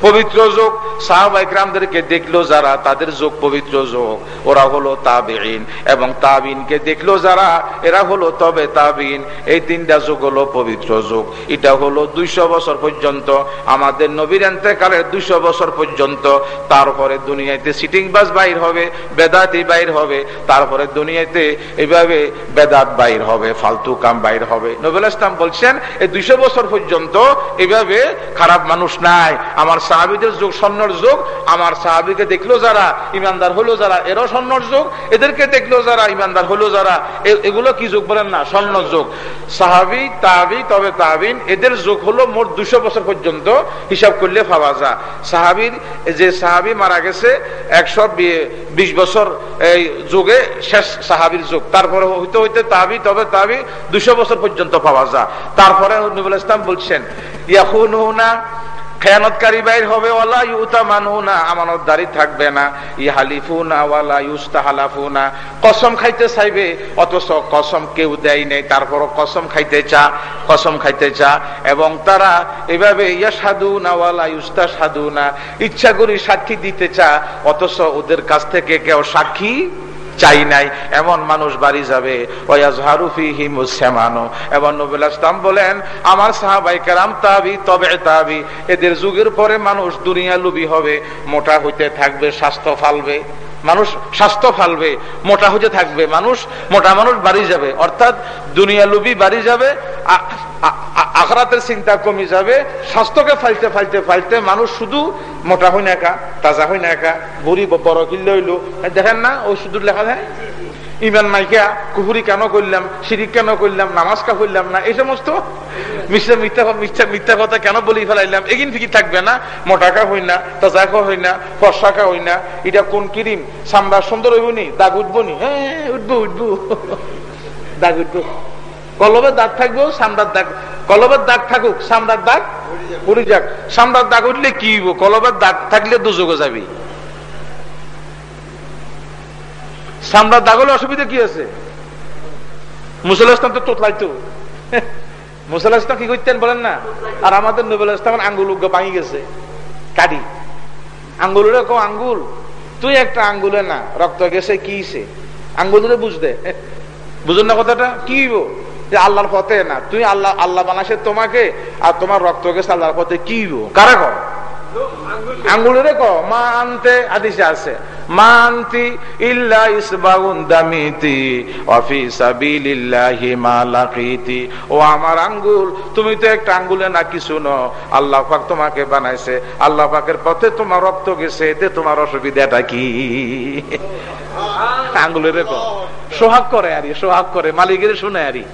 পবিত্র যোগ। সাহাবাই গ্রামদেরকে দেখল যারা, তাদের যোগ পবিত্র যোগ। ওরা হলো তাবিন এবং তাবিনকে দেখল যারা, এরা হলো তবে তাবিন এই তিনটা যুগ হলো পবিত্র যোগ। এটা হলো দুইশো বছর পর্যন্ত। আমাদের নবীর এন্তেকালের দুইশো বছর পর্যন্ত। তারপরে দুনিয়াতে সিটিং বাস বাইর হবে, বেদাতি বাইর হবে। তারপরে দুনিয়াতে এইভাবে বেদাত বাইর হবে, ফালতু কাম বাইর হবে। নবুল ইসলাম বলছেন, এই দুইশো বছর পর্যন্ত এভাবে খারাপ মানুষ নাই। আমার সাহাবিদের যুগ, স্বর্ণর যুগ। আমার সাহাবিকে দেখল যারা, ইমানদার হলো যারা, এরও স্বর্ণর যুগ। এদেরকে দেখল যারা, ইমানদার হলো যারা। এগুলো কি যুগ বলেন না? স্বর্ণ যুগ। সাহাবি, তাবি, তবে তাবিন, এদের যুগ হলো মোট দুশো বছর পর্যন্ত হিসাব করলে পাওয়া যায়। সাহাবির, যে সাহাবি মারা গেছে, একশো বিশ বছর এই যুগে শেষ সাহাবির যুগ। তারপরে হইতে হইতে তাবি, তবে তাবি দুশো বছর পর্যন্ত পাওয়া যায়। তারপরে নবুল ইসলাম বলছেন ইয়াহুনা খেয়ানতকারী বাইর হবে ওলা ইউতা মানু না আমানতদারি থাকবে না। ই হালিফু না ওয়ালা ইউস্তা হালাফু না কসম খাইতে চাইবে, অথচ কসম কেউ দেয় নেই তারপর কসম খাইতে চা, কসম খাইতে চা। এবং তারা এভাবে ইয়া সাধু না ওয়ালা ইউস্তা সাধু না ইচ্ছা করি সাক্ষী দিতে চা, অথচ ওদের কাছ থেকে কেউ সাক্ষী চাই নাই, এমন মানুষ বাড়ি যাবে। এবং নবুল ইসলাম বলেন, আমার সাহাবাই কেরাম তাবি, তবে তাবি। এদের যুগের পরে মানুষ দুনিয়া লুবি হবে, মোটা হইতে থাকবে, স্বাস্থ্য ফালবে। মানুষ স্বাস্থ্য ফালবে, মোটা হতে থাকবে, মানুষ মোটা মানুষ বাড়ি যাবে। অর্থাৎ দুনিয়া লুবি বাড়ি যাবে আখরাতের চিন্তা কমে যাবে, স্বাস্থ্যকে ফাইলতে ফাইলতে ফাইলতে মানুষ শুধু মোটা হই না একা, তাজা হই না একা বুড়ি বড় কিনলে হইল। দেখেন না ওই শুধু লেখা যায় ইমান নাইকা কুহুরি কেন করলাম সিরিক কেন করলাম, নামাজ কা করলাম না, এই সমস্ত মিথ্যা মিথ্যা মিথ্যা মিথ্যা কথা কেন বলি ফেলাইলাম? এগিন ফিকি থাকবে না মোটাকা হই না তাজাকা হই না ফর্সাকা হই না, এটা কোন কিরিম? সামরা সুন্দর হইব নি, দাগ উঠবো নি? হ্যাঁ উঠবো উঠবো। দাগ উঠবো। কলবের দাগ থাকব, সামরার দাগ কলবের দাগ থাকুক, সামরার দাগ উড়ে যাক। সামরার দাগ উঠলে কি হইব? কলবের দাগ থাকলে দুযোগে যাবি সামরার দাগ হলে অসুবিধা কি আছে? মুসল ইসলাম তো তোতলাইতো। মুসল ইসলাম কি করতেন বলেন না? আর আমাদের নবুল ইসলাম আঙ্গুল ভাঙি গেছে কাটি আঙ্গুলের কম আঙ্গুল? তুই একটা আঙ্গুলে না, রক্ত গেছে, কি আঙ্গুলে বুঝতে বুঝুন না কথাটা? কি যে আল্লাহর পথে না, তুই আল্লাহ আল্লাহ বানাসে তোমাকে, আর তোমার রক্ত গেছে আল্লাহর পথে, কি কারা কর আঙ্গুলের ক? মা আনতে আদিসে আছে। মা আনতি ইল্লা ইসবাউন দামিতি অফি সাবিলিল্লাহি মা লাকিতি। ও আমার আঙ্গুল তুমি তো একটা আঙ্গুলে না কিছু ন আল্লাহ পাক তোমাকে বানাইছে। আল্লাহ পাকের পথে তোমার রক্ত গেছে এতে তোমার অসুবিধাটা কি? আঙ্গুলের ক? সোহাগ করে আরি সোহাগ করে। মালিকের শুনে আরি।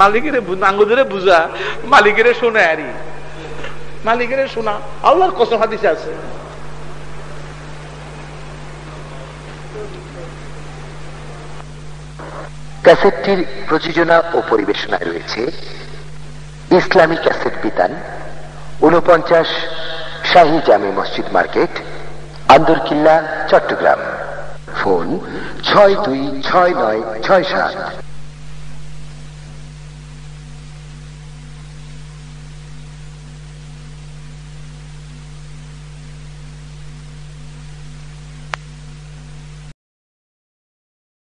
মালিকের আঙ্গুলের বুঝা। মালিকের শুনে আরি। মালিকের শোনা। আল্লাহর কসম হাদিসে আছে।
ক্যাসেটটির প্রযোজনা ও পরিবেশনায় রয়েছে ইসলামী ক্যাসেট বিতান উনপঞ্চাশ শাহী জামে মসজিদ মার্কেট, আন্দরকিল্লা, চট্টগ্রাম। ফোন ছয় দুই ছয় নয় ছয় সাত।